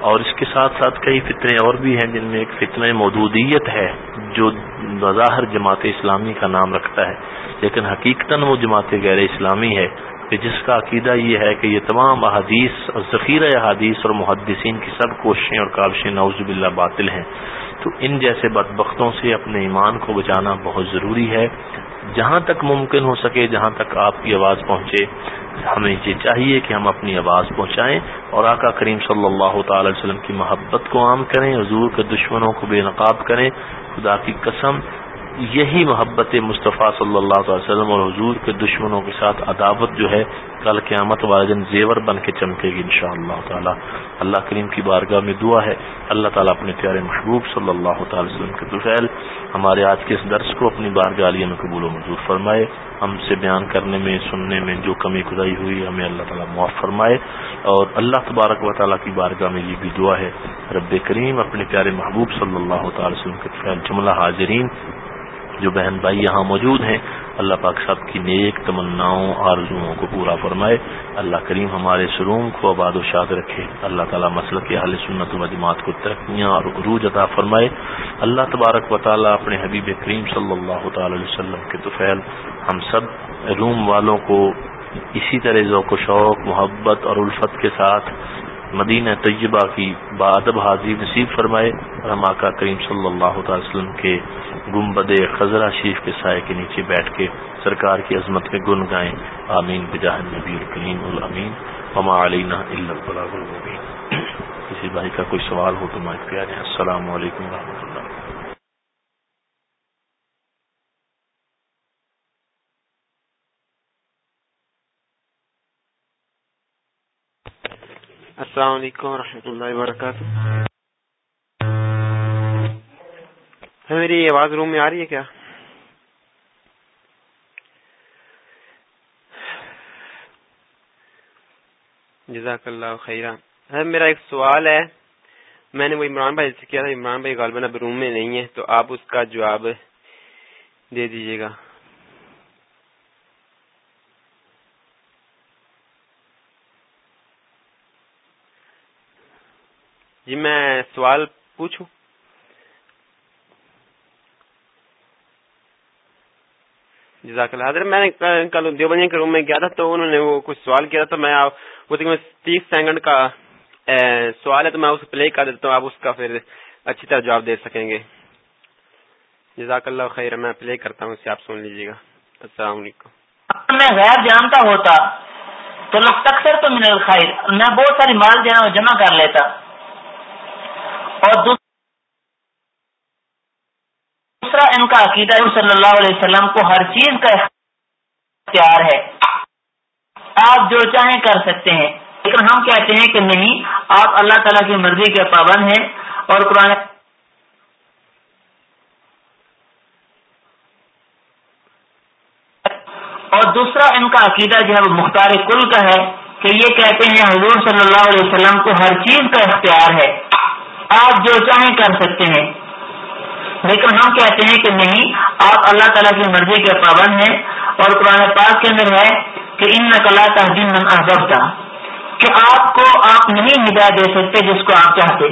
اور اس کے ساتھ ساتھ کئی فتنے اور بھی ہیں جن میں ایک فتنہ مودودیت ہے جو بظاہر جماعت اسلامی کا نام رکھتا ہے، لیکن حقیقتاً وہ جماعت غیر اسلامی ہے کہ جس کا عقیدہ یہ ہے کہ یہ تمام احادیث، ذخیرہ احادیث اور محدثین کی سب کوششیں اور کابشیں نوز باللہ باطل ہیں۔ تو ان جیسے بدبختوں سے اپنے ایمان کو بچانا بہت ضروری ہے۔ جہاں تک ممکن ہو سکے، جہاں تک آپ کی آواز پہنچے، ہمیں یہ چاہیے کہ ہم اپنی آواز پہنچائیں اور آقا کریم صلی اللہ تعالی وسلم کی محبت کو عام کریں، حضور کے دشمنوں کو بے نقاب کریں، خدا کی قسم یہی محبت مصطفیٰ صلی اللہ علیہ وسلم اور حضور کے دشمنوں کے ساتھ عداوت جو ہے کل قیامت والے دن زیور بن کے چمکے گی انشاءاللہ اللہ تعالیٰ۔ اللہ کریم کی بارگاہ میں دعا ہے۔ اللہ تعالیٰ اپنے پیارے محبوب صلی اللہ تعالی وسلم کے دفعل ہمارے آج کے اس درس کو اپنی بارگاہ علیہ میں قبول و منظور فرمائے۔ ہم سے بیان کرنے میں، سننے میں جو کمی خدائی ہوئی، ہمیں اللہ تعالیٰ معاف فرمائے۔ اور اللہ تبارک و تعالیٰ کی بارگاہ میں یہ بھی دعا ہے۔ رب کریم اپنے پیارے محبوب صلی اللہ تعالی وسلم کے جملہ حاضرین جو بہن بھائی یہاں موجود ہیں، اللہ پاک سب کی نیک تمناؤں، آرزوؤں کو پورا فرمائے۔ اللہ کریم ہمارے سروم کو آباد و شاد رکھے۔ اللہ تعالیٰ مسلح کے حال سنت و مجموعات کو ترقیاں اور عروج عطا فرمائے۔ اللہ تبارک و تعالیٰ اپنے حبیب کریم صلی اللہ تعالی علیہ وسلم کے توفیل ہم سب روم والوں کو اسی طرح ذوق و شوق، محبت اور الفت کے ساتھ مدینہ طیبہ کی بادب حاضری نصیب فرمائے اور ہم آقا کریم صلی اللہ تعالی وسلم کے گمبد خزرہ شریف کے سائے کے نیچے بیٹھ کے سرکار کی عظمت میں گن گائیں آمین۔ بجاہ نبی الکریم الامین۔ وما علینا اللہ البلاغ المبین۔ کسی بھائی کا کوئی سوال ہو تو میں پیارے السلام علیکم و اللہ۔ السلام علیکم ورحمۃ اللہ وبرکاتہ۔ ہاں، میری آواز روم میں آ رہی ہے کیا؟ جزاک اللہ خیرہ ہاں، میرا ایک سوال ہے۔ میں نے وہ عمران بھائی سے کیا تھا، عمران بھائی غالباً اب روم میں نہیں ہے، تو آپ اس کا جواب دے دیجیے گا۔ جی میں سوال پوچھوں۔ جزاک اللہ حضرت میں نے کل دیوبندی کے روم میں گیا تھا تو انہوں نے وہ کچھ سوال کیا تھا میں وہ تیس سیکنڈ کا سوال ہے تو میں اسے پلے کر دیتا ہوں، آپ اس کا پھر اچھی طرح جواب دے سکیں گے۔ جزاک اللہ خیر، میں پلے کرتا ہوں، اسے آپ سن لیجیے گا۔ السلام علیکم۔ میں غیر جانتا ہوتا، تو تکثر تو من الخیر، میں بہت ساری مال جو جمع کر لیتا۔ اور دوسرا ان کا عقیدہ صلی اللہ علیہ وسلم کو ہر چیز کا اختیار ہے۔ آپ جو چاہیں کر سکتے ہیں، لیکن ہم کہتے ہیں کہ نہیں، آپ اللہ تعالیٰ کی مرضی کے پابند ہیں اور قرآن اور دوسرا ان کا عقیدہ جو ہے وہ مختار کل کا ہے کہ یہ کہتے ہیں حضور صلی اللہ علیہ وسلم کو ہر چیز کا اختیار ہے۔ آپ جو چاہیں کر سکتے ہیں۔ لیکن ہم کہتے ہیں کہ نہیں، آپ اللہ تعالیٰ کی مرضی کے پابند ہیں۔ اور قرآن پاک کے اندر ہے کہ ان نقلا تحدین من احباب تھا کہ آپ کو آپ نہیں ہدایت دے سکتے جس کو آپ چاہتے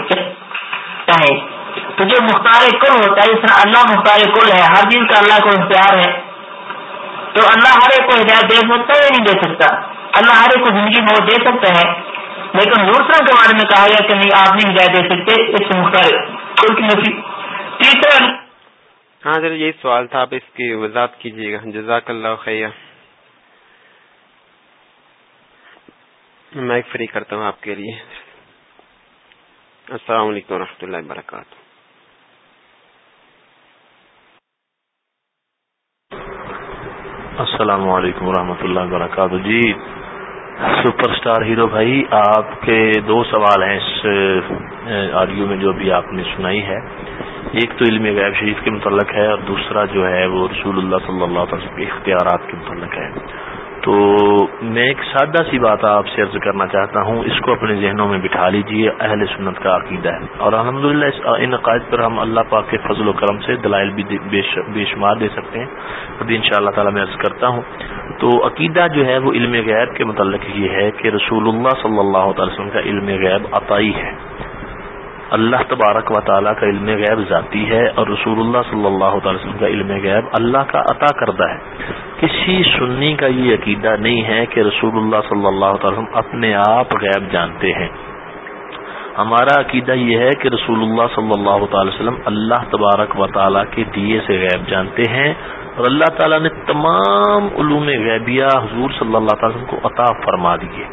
چاہے تو جو مختار کل ہوتا ہے اس طرح اللہ مختار کل ہے، ہر چیز کا اللہ کو اختیار ہے۔ تو اللہ ہر ایک کو ہدایت دے سکتا ہے یا نہیں دے سکتا؟ اللہ ہر ایک کو زندگی میں وہ دے سکتا ہے۔ لیکن دوسرا کے بارے میں کہا گیا کہ نہیں آپ نہیں ہدایت دے سکتے اس مختلف۔ تیسرا۔ ہاں سر یہی سوال تھا آپ اس کی وضاحت کیجیے گا۔ جزاک اللہ خیر۔ میں فری کرتا ہوں آپ کے لیے۔ السلام علیکم و رحمۃ اللہ وبرکاتہ۔ السلام علیکم ورحمۃ اللہ وبرکاتہ۔ جی سپر سٹار ہیرو بھائی، آپ کے دو سوال ہیں اس آڈیو میں جو ابھی آپ نے سنائی ہے۔ ایک تو علم غیب شریف کے متعلق ہے اور دوسرا جو ہے وہ رسول اللہ صلی اللہ علیہ وسلم کے اختیارات کے متعلق ہے۔ تو میں ایک سادہ سی بات آپ سے عرض کرنا چاہتا ہوں، اس کو اپنے ذہنوں میں بٹھا لیجیے، اہل سنت کا عقیدہ ہے۔ اور الحمدللہ اس ان عقائد پر ہم اللہ پاک کے فضل و کرم سے دلائل بھی بے شمار دے سکتے ہیں۔ ابھی ان شاء اللہ تعالیٰ میں عرض کرتا ہوں۔ تو عقیدہ جو ہے وہ علم غیب کے متعلق یہ ہے کہ رسول اللہ صلی اللہ تعالی وسلم کا علم غیب عطائی ہے۔ اللہ تبارک و تعالیٰ کا علم غیب ذاتی ہے اور رسول اللہ صلی اللہ تعالی وسلم کا علم غیب اللہ کا عطا کردہ ہے۔ کسی سنی کا یہ عقیدہ نہیں ہے کہ رسول اللہ صلی اللہ تعالی وسلم اپنے آپ غیب جانتے ہیں۔ ہمارا عقیدہ یہ ہے کہ رسول اللہ صلی اللہ تعالی وسلم اللہ تبارک و تعالیٰ کے دیے سے غیب جانتے ہیں۔ اور اللہ تعالیٰ نے تمام علوم غیبیہ حضور صلی اللہ تعالی کو عطا فرما دیے۔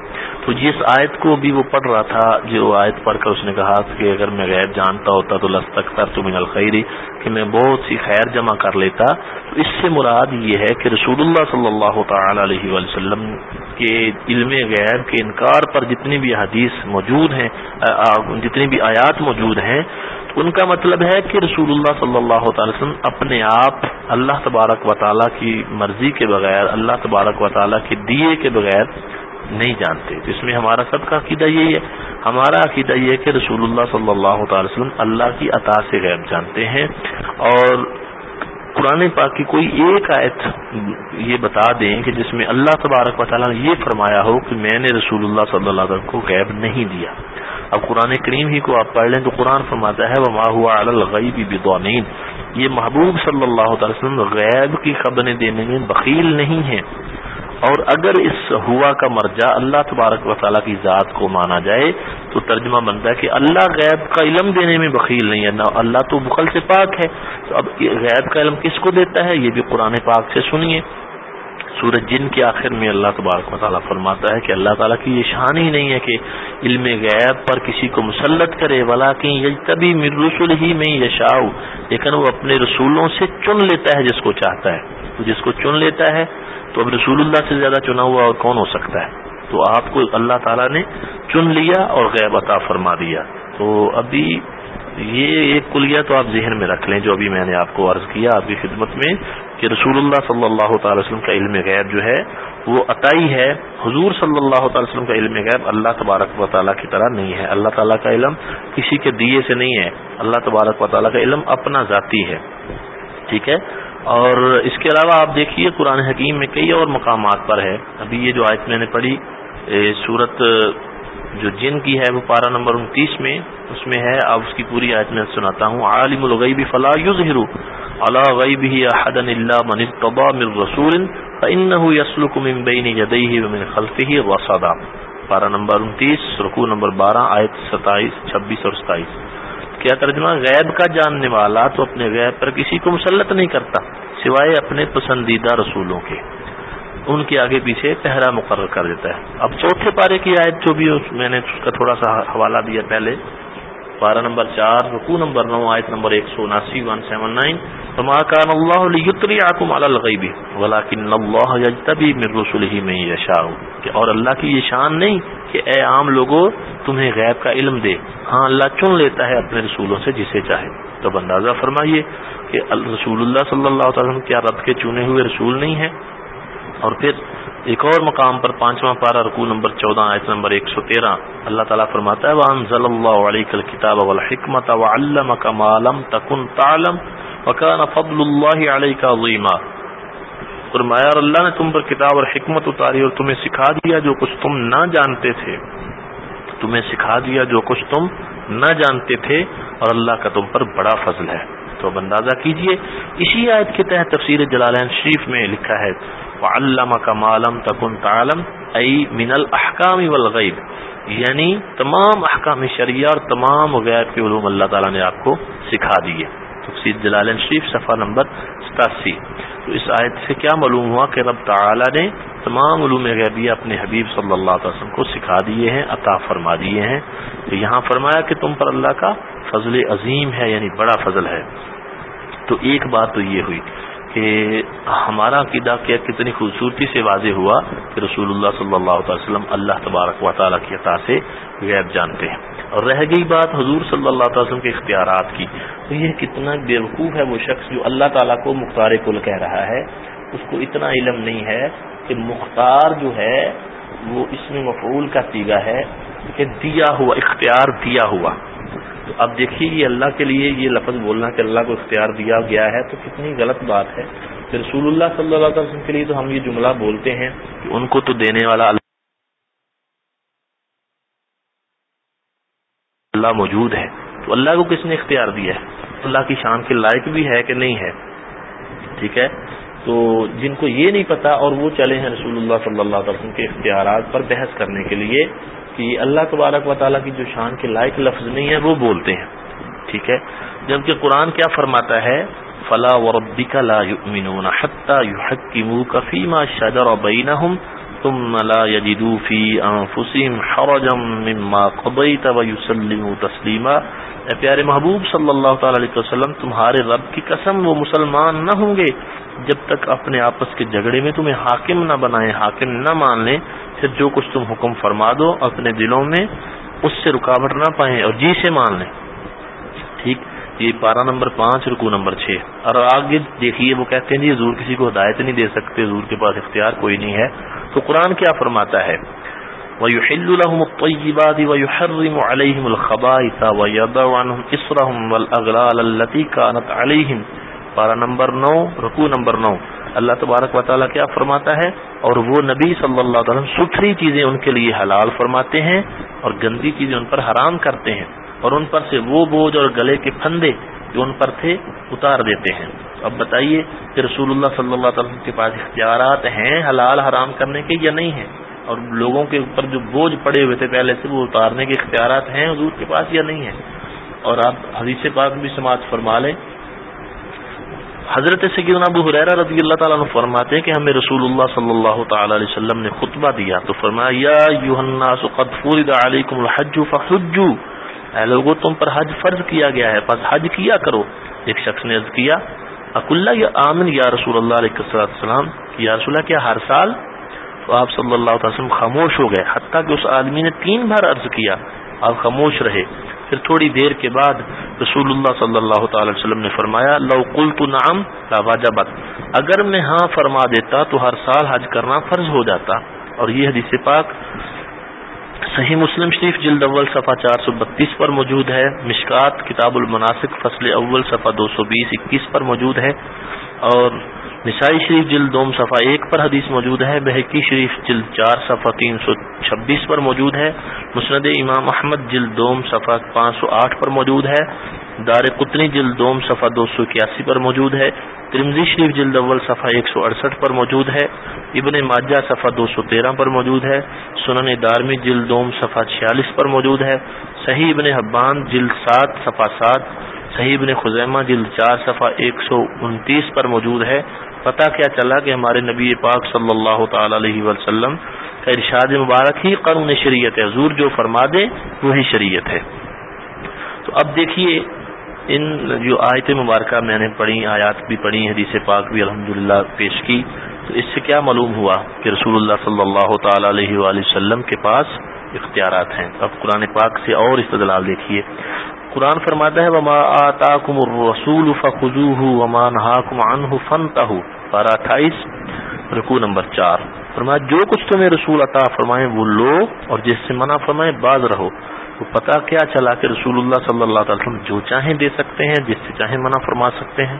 تو جس آیت کو بھی وہ پڑھ رہا تھا، جو آیت پڑھ کر اس نے کہا کہ اگر میں غیر جانتا ہوتا تو لستکتر تو من الخیری کہ میں بہت سی خیر جمع کر لیتا۔ تو اس سے مراد یہ ہے کہ رسول اللہ صلی اللہ تعالی علیہ وسلم کے علم غیر کے انکار پر جتنی بھی حدیث موجود ہیں جتنی بھی آیات موجود ہیں ان کا مطلب ہے کہ رسول اللہ صلی اللہ تعالی وسلم اپنے آپ اللہ تبارک و تعالیٰ کی مرضی کے بغیر، اللہ تبارک و تعالیٰ کے دیے کے بغیر نہیں جانتے۔ تو اس میں ہمارا سب کا عقیدہ یہی ہے۔ ہمارا عقیدہ یہ ہے کہ رسول اللہ صلی اللہ تعالی وسلم اللہ کی عطا سے غیب جانتے ہیں۔ اور قرآن پاک کی کوئی ایک آیت یہ بتا دیں کہ جس میں اللہ تبارک و تعالیٰ نے یہ فرمایا ہو کہ میں نے رسول اللہ صلی اللہ علیہ وسلم کو غیب نہیں دیا۔ اب قرآن کریم ہی کو آپ پڑھ لیں تو قرآن فرماتا ہے وہ ماں ہوا الغیب بدونین یہ محبوب صلی اللہ تعالی وسلم غیب کی خبریں دینے میں بخیل نہیں ہیں۔ اور اگر اس ہوا کا مرجع اللہ تبارک و تعالیٰ کی ذات کو مانا جائے، تو ترجمہ بنتا ہے کہ اللہ غیب کا علم دینے میں بخیل نہیں ہے۔ نہ اللہ تو بخل سے پاک ہے۔ تو اب غیب کا علم کس کو دیتا ہے؟ یہ بھی قرآن پاک سے سنیے۔ سورج جن کے آخر میں اللہ تبارک و تعالیٰ فرماتا ہے کہ اللہ تعالیٰ کی یہ شان ہی نہیں ہے کہ علم غیب پر کسی کو مسلط کرے والا کہ تبھی رسول ہی میں یشاؤ لیکن وہ اپنے رسولوں سے چن لیتا ہے جس کو چاہتا ہے۔ تو جس کو چن لیتا ہے، تو اب رسول اللہ سے زیادہ چنا ہوا اور کون ہو سکتا ہے؟ تو آپ کو اللہ تعالیٰ نے چن لیا اور غیب عطا فرما دیا۔ تو ابھی یہ ایک کلیہ تو آپ ذہن میں رکھ لیں، جو ابھی میں نے آپ کو عرض کیا، آپ کی خدمت میں کہ رسول اللہ صلی اللہ تعالی وسلم کا علم غیب جو ہے، وہ عطائی ہے۔ حضور صلی اللہ تعالی وسلم کا علم غیب اللہ تبارک و تعالیٰ کی طرح نہیں ہے۔ اللہ تعالیٰ کا علم کسی کے دیے سے نہیں ہے۔ اللہ تبارک و تعالیٰ کا علم اپنا ذاتی ہے۔ ٹھیک ہے؟ اور اس کے علاوہ آپ دیکھیے، قرآن حکیم میں کئی اور مقامات پر ہے۔ ابھی یہ جو آیت میں نے پڑھی صورت جو جن کی ہے وہ پارہ نمبر انتیس میں، اس میں ہے، اب اس کی پوری آیت میں سناتا ہوں، عالم الغیب فلا یظہر علی غیبہ احد الا من ارتضى من رسول فانه يسلك من بين يديه ومن خلفه رصدا پارہ نمبر انتیس، رکوع نمبر بارہ، آیت ستائیس، چھبیس اور ستائیس۔ کیا ترجمہ غیب کا جاننے والا تو اپنے غیب پر کسی کو مسلط نہیں کرتا، سوائے اپنے پسندیدہ رسولوں کے۔ ان کے آگے پیچھے پہرا مقرر کر دیتا ہے۔ اب چوتھے پارے کی آیت جو بھی میں نے اس کا تھوڑا سا حوالہ دیا پہلے، پارہ نمبر چار رکو نمبر نو، آیت نمبر ایک سو اناسی، ون سیون نائن۔ فما کان اللہ لیتری آکم علی الغیبی ولیکن اللہ من رسوله من یشاء کہ اور اللہ کی یہ شان نہیں کہ اے عام لوگوں تمہیں غیب کا علم دے۔ ہاں اللہ چن لیتا ہے اپنے رسولوں سے جسے چاہے۔ تو اندازہ فرمائیے کہ رسول اللہ صلی اللہ علیہ وسلم کیا رب کے چنے ہوئے رسول نہیں ہیں؟ اور پھر ایک اور مقام پر پانچواں پارہ رکو نمبر چودہ، آیت نمبر ایک سو تیرہ۔ اللہ تعالیٰ فرماتا ہے، وَأَنزَلَ اللَّهُ عَلَيْكَ الْكِتَابَ وَالْحِكْمَةَ وَعَلَّمَكَ مَا لَمْ تَكُنْ تَعْلَمْ وَكَانَ فَضْلُ اللَّهِ عَلَيْكَ عَظِيمًا۔ فرمایا، اور اللہ نے تم پر کتاب اور حکمت اتاری اور تمہیں سکھا دیا جو کچھ تم نہ جانتے تھے۔ تمہیں سکھا دیا جو کچھ تم نہ جانتے تھے، اور اللہ کا تم پر بڑا فضل ہے۔ تو اب اندازہ کیجیے، اسی آیت کے تحت تفسیر جلالین شریف میں لکھا ہے علامہ کا معلوم تکن تعلم ای من الحکام والغیب یعنی تمام احکام شریعہ اور تمام غیب کے علوم اللہ تعالیٰ نے آپ کو سکھا دیے. تفسیر جلال شریف، صفحہ نمبر ستاسی. تو اس آیت سے کیا معلوم ہوا کہ رب تعالیٰ نے تمام علوم غیبیہ اپنے حبیب صلی اللہ علیہ وسلم کو سکھا دیے ہیں، عطا فرما دیے ہیں. تو یہاں فرمایا کہ تم پر اللہ کا فضل عظیم ہے یعنی بڑا فضل ہے. تو ایک بات تو یہ ہوئی کہ ہمارا عقیدہ کیا کتنی خوبصورتی سے واضح ہوا کہ رسول اللہ صلی اللہ علیہ وسلم اللہ تبارک و تعالیٰ کی عطا سے غیب جانتے ہیں۔ اور رہ گئی بات حضور صلی اللہ علیہ وسلم کے اختیارات کی۔ تو یہ کتنا بیوقوف ہے وہ شخص جو اللہ تعالیٰ کو مختار کل کہہ رہا ہے۔ اس کو اتنا علم نہیں ہے کہ مختار جو ہے وہ اس میں مفعول کا تیگا ہے کہ دیا ہوا، اختیار دیا ہوا۔ تو اب دیکھیے یہ اللہ کے لیے یہ لفظ بولنا کہ اللہ کو اختیار دیا گیا ہے تو کتنی غلط بات ہے۔ رسول اللہ صلی اللہ علیہ وسلم کے لیے تو ہم یہ جملہ بولتے ہیں کہ ان کو تو دینے والا اللہ موجود ہے۔ تو اللہ کو کس نے اختیار دیا ہے؟ اللہ کی شان کے لائق بھی ہے کہ نہیں ہے؟ ٹھیک ہے؟ تو جن کو یہ نہیں پتا اور وہ چلے ہیں رسول اللہ صلی اللہ علیہ وسلم کے اختیارات پر بحث کرنے کے لیے کہ اللہ تبارک و تعالیٰ کی جو شان کے لائق لفظ نہیں ہے وہ بولتے ہیں۔ ٹھیک ہے؟ جبکہ قرآن کیا فرماتا ہے؟ فلا وربی کا لا يؤمنون حتى يحكموك فيما شجر بينهم ثم لا يجدوا في انفسهم حرجا مما قضيت ويسلموا تسليما اے پیارے محبوب صلی اللہ تعالی علیہ وسلم، تمہارے رب کی قسم وہ مسلمان نہ ہوں گے جب تک اپنے آپس کے جھگڑے میں تمہیں حاکم نہ بنائیں حاکم نہ مان لیں پھر جو کچھ تم حکم فرما دو اپنے دلوں میں، اس سے رکاوٹ نہ پائیں اور جی سے مان لیں۔ ٹھیک، یہ پارا نمبر پانچ رکو نمبر چھ۔ اور آگے دیکھیے، وہ کہتے ہیں جی حضور کسی کو ہدایت نہیں دے سکتے، حضور کے پاس اختیار کوئی نہیں ہے۔ تو قرآن کیا فرماتا ہے؟ وَيُحِلُّ لَهُمُ الطَّيِّبَاتِ وَيُحَرِّمُ عَلَيْهِمُ الْخَبَائِثَ وَيَضَعُ عَنْهُمْ إِصْرَهُمْ وَالْأَغْلَالَ الَّتِي كَانَتْ عَلَيْهِمْ. پارا نمبر نو رکو نمبر نو. اللہ تبارک و تعالیٰ کیا فرماتا ہے؟ اور وہ نبی صلی اللہ علیہ وسلم ستھری چیزیں ان کے لیے حلال فرماتے ہیں اور گندی چیزیں ان پر حرام کرتے ہیں اور ان پر سے وہ بوجھ اور گلے کے پھندے جو ان پر تھے اتار دیتے ہیں۔ اب بتائیے کہ رسول اللہ صلی اللہ علیہ وسلم کے پاس اختیارات ہیں حلال حرام کرنے کے یا نہیں ہیں؟ اور لوگوں کے اوپر جو بوجھ پڑے ہوئے تھے پہلے سے وہ اتارنے کے اختیارات ہیں حضور کے پاس یا نہیں ہیں؟ اور آپ حدیث پاک بھی سماعت فرما لیں۔ حضرت سیدنا ابو حریرہ رضی اللہ تعالیٰ عنہ فرماتے ہیں کہ ہمیں رسول اللہ صلی اللہ تعالی علیہ وسلم نے خطبہ دیا تو فرمایا، یا قد علیکم الحج اے لوگوں تم پر حج فرض کیا گیا ہے، پس حج کیا کرو؟ ایک شخص نے عرض کیا اکلہ یا آمن یا رسول اللہ علیہ السلام یا رسول اللہ، کیا ہر سال؟ تو آپ صلی اللہ علیہ وسلم خاموش ہو گئے، حتیٰ کہ اس آدمی نے تین بار عرض کیا، آپ خاموش رہے۔ پھر تھوڑی دیر کے بعد رسول اللہ صلی اللہ تعالی وسلم نے فرمایا، لو قلت نعم لا واجبت اگر میں ہاں فرما دیتا تو ہر سال حج کرنا فرض ہو جاتا۔ اور یہ حدیث پاک صحیح مسلم شریف جلد اول صفحہ چار سو بتیس پر موجود ہے۔ مشکات کتاب المناسک فصل اول صفحہ دو سو بیس اکیس پر موجود ہے۔ اور نسائی شریف جلد دوم صفحہ ایک پر حدیث موجود ہے بحقی شریف جلد چار صفحہ تین سو چھبیس پر موجود ہے، مسند امام احمد جلد دوم صفحہ پانچ سو آٹھ پر موجود ہے، دار قطنی جلد دوم صفحہ دو سو اکیاسی پر موجود ہے ترمزی شریف جلد اول صفحہ ایک سو اڑسٹھ پر موجود ہے، ابن ماجہ صفحہ دو سو تیرہ پر موجود ہے، سنن دارمی جلد دوم صفحہ چھیالیس پر موجود ہے، صحیح ابن حبان جلد سات صفحہ سات، صحیح ابن خزیمہ جلد چار صفحہ ایک سو انتیس پر موجود ہے پتہ کیا چلا کہ ہمارے نبی پاک صلی اللہ تعالی علیہ وسلم کا ارشاد مبارک ہی قانون شریعت ہے۔ حضور جو فرما دے، وہی شریعت ہے۔ تو اب دیکھیے، ان جو آیت مبارکہ میں نے پڑھی، آیات بھی پڑھی، حدیث پاک بھی الحمد پیش کی، تو اس سے کیا معلوم ہوا کہ رسول اللہ صلی اللہ تعالی علیہ وآلہ وسلم کے پاس اختیارات ہیں۔ اب قرآن پاک سے اور استدلال دیکھیے۔ قرآن فرماتا ہے، وما آتاکم الرسول فخذوه وما نهاکم عنه فانتهوا۔ پارہ 28 رکوع نمبر 4 فرمایا، جو کچھ تمہیں رسول عطا فرمائیں وہ لو اور جس سے منع فرمائیں باز رہو۔ تو پتہ کیا چلا کہ رسول اللہ صلی اللہ علیہ وسلم جو چاہیں دے سکتے ہیں، جس سے چاہیں منع فرما سکتے ہیں۔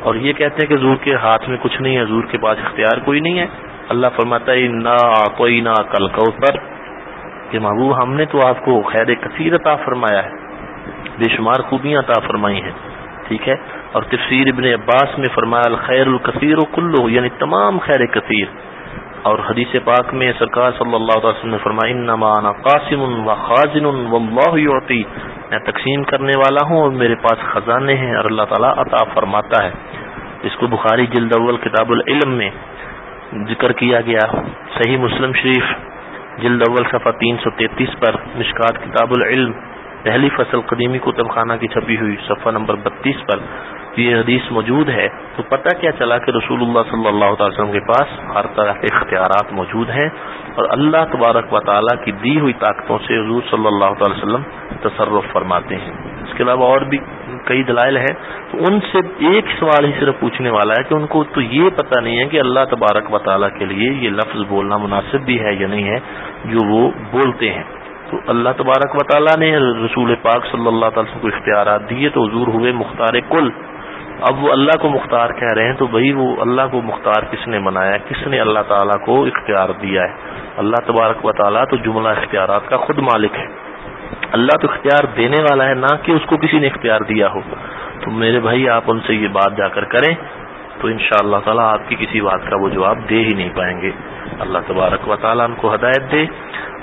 اور یہ کہتے ہیں کہ حضور کے ہاتھ میں کچھ نہیں ہے، حضور کے پاس اختیار کوئی نہیں ہے۔ اللہ فرماتا ہے نا کوئی نہ کل کوثر کہ محبوب ہم نے تو آپ کو خیر کثیر عطا فرمایا ہے۔ بے شمار خوبیاں عطا فرمائی ہیں۔ ٹھیک ہے؟ اور تفسیر ابن عباس میں فرمایا، الخیر الکثیر و کلو یعنی تمام خیر کثیر۔ اور حدیث پاک میں سرکار صلی اللہ علیہ وسلم نے فرمایا، انما قاسم و خازن واللہ یعطی۔ میں تقسیم کرنے والا ہوں اور میرے پاس خزانے ہیں اور اللہ تعالیٰ عطا فرماتا ہے۔ اس کو بخاری جلد اول کتاب العلم میں ذکر کیا گیا۔ صحیح مسلم شریف جلد اول صفحہ تین سو تینتیس پر مشکات کتاب العلم۔ پہلی فصل قدیمی کتب خانہ کی چھپی ہوئی صفحہ نمبر بتیس پر یہ حدیث موجود ہے تو پتہ کیا چلا کہ رسول اللہ صلی اللہ تعالی وسلم کے پاس ہر طرح کے اختیارات موجود ہیں اور اللہ تبارک و تعالیٰ کی دی ہوئی طاقتوں سے حضور صلی اللہ تعالی وسلم تصرف فرماتے ہیں۔ اس کے علاوہ اور بھی کئی دلائل ہیں۔ تو ان سے ایک سوال ہی صرف پوچھنے والا ہے کہ ان کو تو یہ پتہ نہیں ہے کہ اللہ تبارک و تعالیٰ کے لیے یہ لفظ بولنا مناسب بھی ہے یا نہیں ہے جو وہ بولتے ہیں۔ تو اللہ تبارک و تعالیٰ نے رسول پاک صلی اللہ تعالی کو اختیارات دیے تو حضور ہوئے مختار کل۔ اب وہ اللہ کو مختار کہہ رہے ہیں تو بھائی وہ اللہ کو مختار کس نے بنایا کس نے اللہ تعالیٰ کو اختیار دیا ہے؟ اللہ تبارک و تعالیٰ تو جملہ اختیارات کا خود مالک ہے۔ اللہ تو اختیار دینے والا ہے، نہ کہ اس کو کسی نے اختیار دیا ہو۔ تو میرے بھائی آپ ان سے یہ بات جا کر کریں تو ان شاء اللہ تعالیٰ آپ کی کسی بات کا وہ جواب دے ہی نہیں پائیں گے۔ اللہ تبارک و تعالیٰ ان کو ہدایت دے۔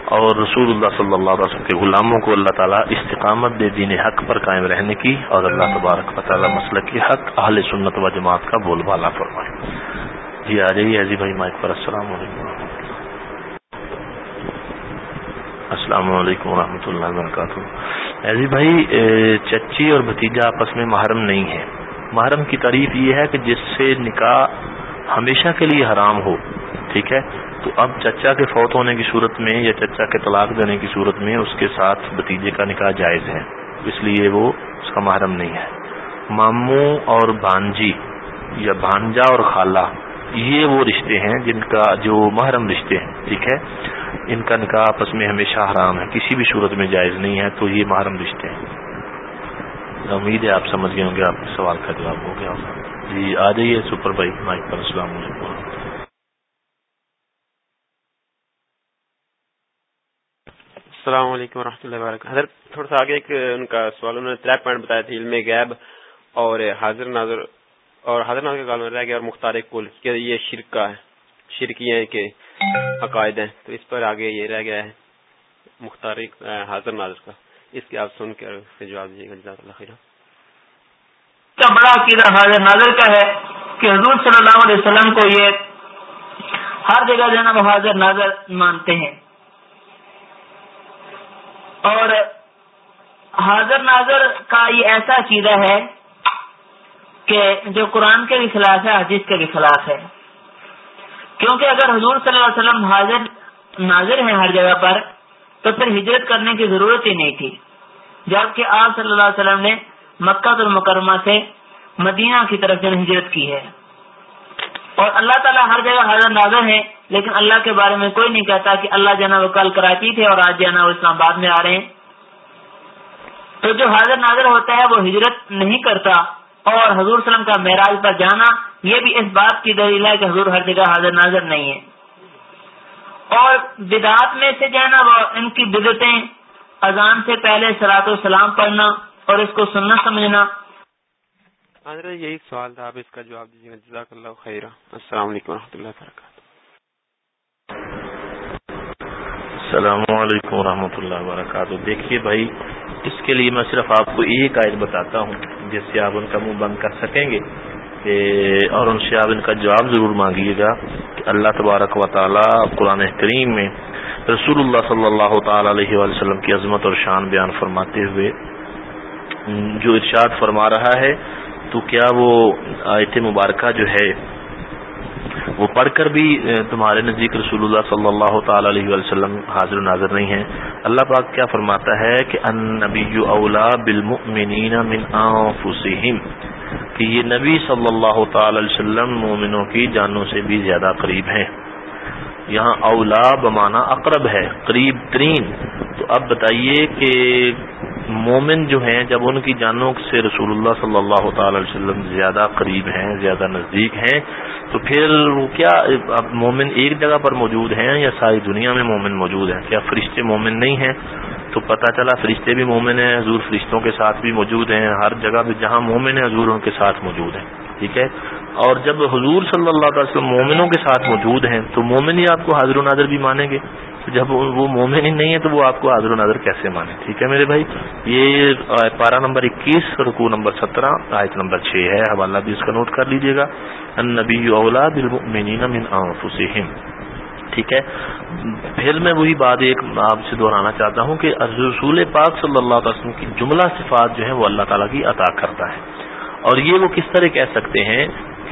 اور رسول اللہ صلی اللہ علیہ وسلم کے غلاموں کو اللہ تعالیٰ استقامت دے دین حق پر قائم رہنے کی اور اللہ تبارک و تعالیٰ مسئلہ کی حق، اہل سنت و جماعت کا بول بالا فرمائے۔ جی آ جائیے ایزی بھائی، مائک پر۔ السلام علیکم السلام علیکم ورحمۃ اللہ وبرکاتہ۔ ایزی بھائی چچی اور بھتیجا آپس میں محرم نہیں ہے۔ محرم کی تعریف یہ ہے کہ جس سے نکاح ہمیشہ کے لیے حرام ہو، ٹھیک ہے؟ تو اب چچا کے فوت ہونے کی صورت میں یا چچا کے طلاق دینے کی صورت میں اس کے ساتھ بتیجے کا نکاح جائز ہے، اس لیے وہ اس کا محرم نہیں ہے۔ ماموں اور بھانجی یا بھانجا اور خالہ، یہ وہ رشتے ہیں جن کا جو محرم رشتے ہیں، ٹھیک ہے؟ ان کا نکاح آپس میں ہمیشہ حرام ہے، کسی بھی صورت میں جائز نہیں ہے، تو یہ محرم رشتے ہیں۔ امید ہے آپ سمجھ گئے ہوں گے، آپ کے سوال کا جواب ہو گیا جی آ جائیے سپر بھائی، مائک پر، السلام علیکم۔ السلام علیکم و رحمۃ اللہ وبرکاتہ۔ حضرت، تھوڑا سا آگے ایک، ان کا سوال، انہوں نے تر پوائنٹ بتایا تھا، علم غیب اور حاضر ناظر، اور حاضر ناظر کا رہ گیا اور مختار کل کہ یہ شرک کا ہے شرک یہ کہ عقائد ہیں۔ تو اس پر آگے یہ رہ گیا ہے مختار حاضر ناظر کا۔ اس کے آپ سن کے جواب دیجیے گا، جزاک اللہ خیر کا بڑا عقیدہ حاضر ناظر کا ہے کہ حضور صلی اللہ علیہ وسلم کو یہ ہر جگہ جو ہے نا وہ حاضر ناظر مانتے ہیں؟ اور حاضر ناظر کا یہ ایسا عقیدہ ہے کہ جو قرآن کے بھی خلاف ہے، حدیث کے بھی خلاف ہے۔ کیونکہ اگر حضور صلی اللہ علیہ وسلم حاضر ناظر ہیں ہر جگہ پر، تو پھر ہجرت کرنے کی ضرورت ہی نہیں تھی۔ جبکہ آپ صلی اللہ علیہ وسلم نے مکہ المکرمہ سے مدینہ کی طرف جو ہجرت کی ہے۔ اور اللہ تعالیٰ ہر جگہ حاضر ناظر ہے لیکن اللہ کے بارے میں کوئی نہیں کہتا کہ اللہ جانا وہ کل کراچی تھے اور آج جانا وہ اسلام آباد میں آ رہے ہیں۔ تو جو حاضر ناظر ہوتا ہے وہ ہجرت نہیں کرتا اور حضور وسلم کا معراج پر جانا یہ بھی اس بات کی دلیل ہے کہ حضور ہر جگہ حاضر ناظر نہیں ہے اور بدعات میں سے جو ہے نا وہ ان کی بدتیں اذان سے پہلے سلاط و سلام پڑھنا اور اس کو سننا سمجھنا۔ حضرت یہی سوال تھا، آپ اس کا جواب دیجیے جزاک اللہ خیر السلام علیکم و رحمۃ اللہ وبرکاتہ۔ السلام علیکم ورحمۃ اللہ وبرکاتہ۔ دیکھیے بھائی، اس کے لیے میں صرف آپ کو ایک آیت بتاتا ہوں، جس سے آپ ان کا منہ بند کر سکیں گے۔ اور ان سے آپ ان کا جواب ضرور مانگیے گا کہ اللہ تبارک و تعالیٰ قرآن کریم میں رسول اللہ صلی اللہ تعالی علیہ وسلم کی عظمت اور شان بیان فرماتے ہوئے جو ارشاد فرما رہا ہے، تو کیا وہ آیت مبارکہ جو ہے وہ پڑھ کر بھی تمہارے نزدیک رسول اللہ صلی اللہ تعالی علیہ وسلم حاضر و ناظر نہیں ہیں۔ اللہ پاک کیا فرماتا ہے کہ ان نبی اولا بالمؤمنین من انفسہم، کہ یہ نبی صلی اللہ تعالی علیہ وسلم مومنوں کی جانوں سے بھی زیادہ قریب ہیں۔ یہاں اولا بمانا اقرب ہے، قریب ترین۔ تو اب بتائیے کہ مومن جو ہیں، جب ان کی جانوں سے رسول اللہ صلی اللہ تعالی علیہ وسلم زیادہ قریب ہیں، زیادہ نزدیک ہیں، تو پھر وہ کیا، اب مومن ایک جگہ پر موجود ہیں یا ساری دنیا میں مومن موجود ہیں؟ کیا فرشتے مومن نہیں ہیں؟ تو پتہ چلا فرشتے بھی مومن ہیں، حضور فرشتوں کے ساتھ بھی موجود ہیں، ہر جگہ بھی جہاں مومن ہیں حضور ان کے ساتھ موجود ہیں، ٹھیک ہے؟ اور جب حضور صلی اللہ تعالی وسلم مومنوں کے ساتھ موجود ہیں، تو مومن ہی آپ کو حاضر و ناظر بھی مانیں گے؟ جب وہ مومن ہی نہیں ہے تو وہ آپ کو حاضر و نظر کیسے مانے؟ ٹھیک ہے میرے بھائی؟ یہ پارا نمبر اکیس رکو نمبر سترہ، آیت نمبر چھ ہے۔ حوالہ بھی اس کا نوٹ کر لیجیے گا۔ نبی اولاد ٹھیک ہے؟ پھر میں وہی بات ایک آپ سے دہرانا چاہتا ہوں کہ رسول پاک صلی اللہ علیہ وسلم کی جملہ صفات جو ہے وہ اللہ تعالیٰ کی عطا کرتا ہے۔ اور یہ وہ کس طرح کہہ سکتے ہیں؟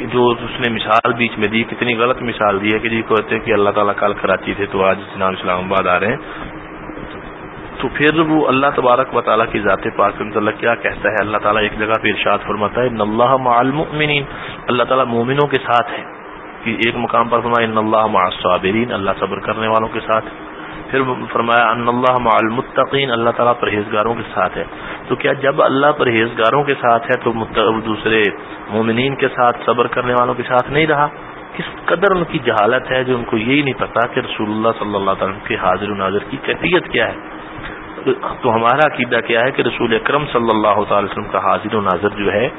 جو اس نے مثال بیچ میں دی، کتنی غلط مثال دی ہے کہ جی کہتے ہیں کہ اللہ تعالیٰ کل کراچی تھے تو آج جناب اسلام آباد آ رہے ہیں۔ تو پھر وہ اللہ تبارک و تعالیٰ کی ذات پاک اللہ کیا کہتا ہے، اللہ تعالیٰ ایک جگہ پہ ارشاد فرماتا ہے اللہ معلومین اللہ تعالیٰ مومنوں کے ساتھ ہے کہ ایک مقام پر فرمایا، ان اللہ معصابرین اللہ صبر کرنے والوں کے ساتھ۔ پھر فرمایا، ان اللہ مع المتقین، اللہ تعالیٰ پرہیزگاروں کے ساتھ ہے۔ تو کیا جب اللہ پرہیزگاروں کے ساتھ ہے تو دوسرے مومنین کے ساتھ صبر کرنے والوں کے ساتھ نہیں رہا؟ کس قدر ان کی جہالت ہے جو ان کو یہی نہیں پتا کہ رسول اللہ صلی اللہ تعالیٰ کے حاضر و ناظر کی کیفیت کیا ہے۔ تو ہمارا عقیدہ کیا ہے کہ رسول اکرم صلی اللہ تعالی وسلم کا حاضر و ناظر جو ہے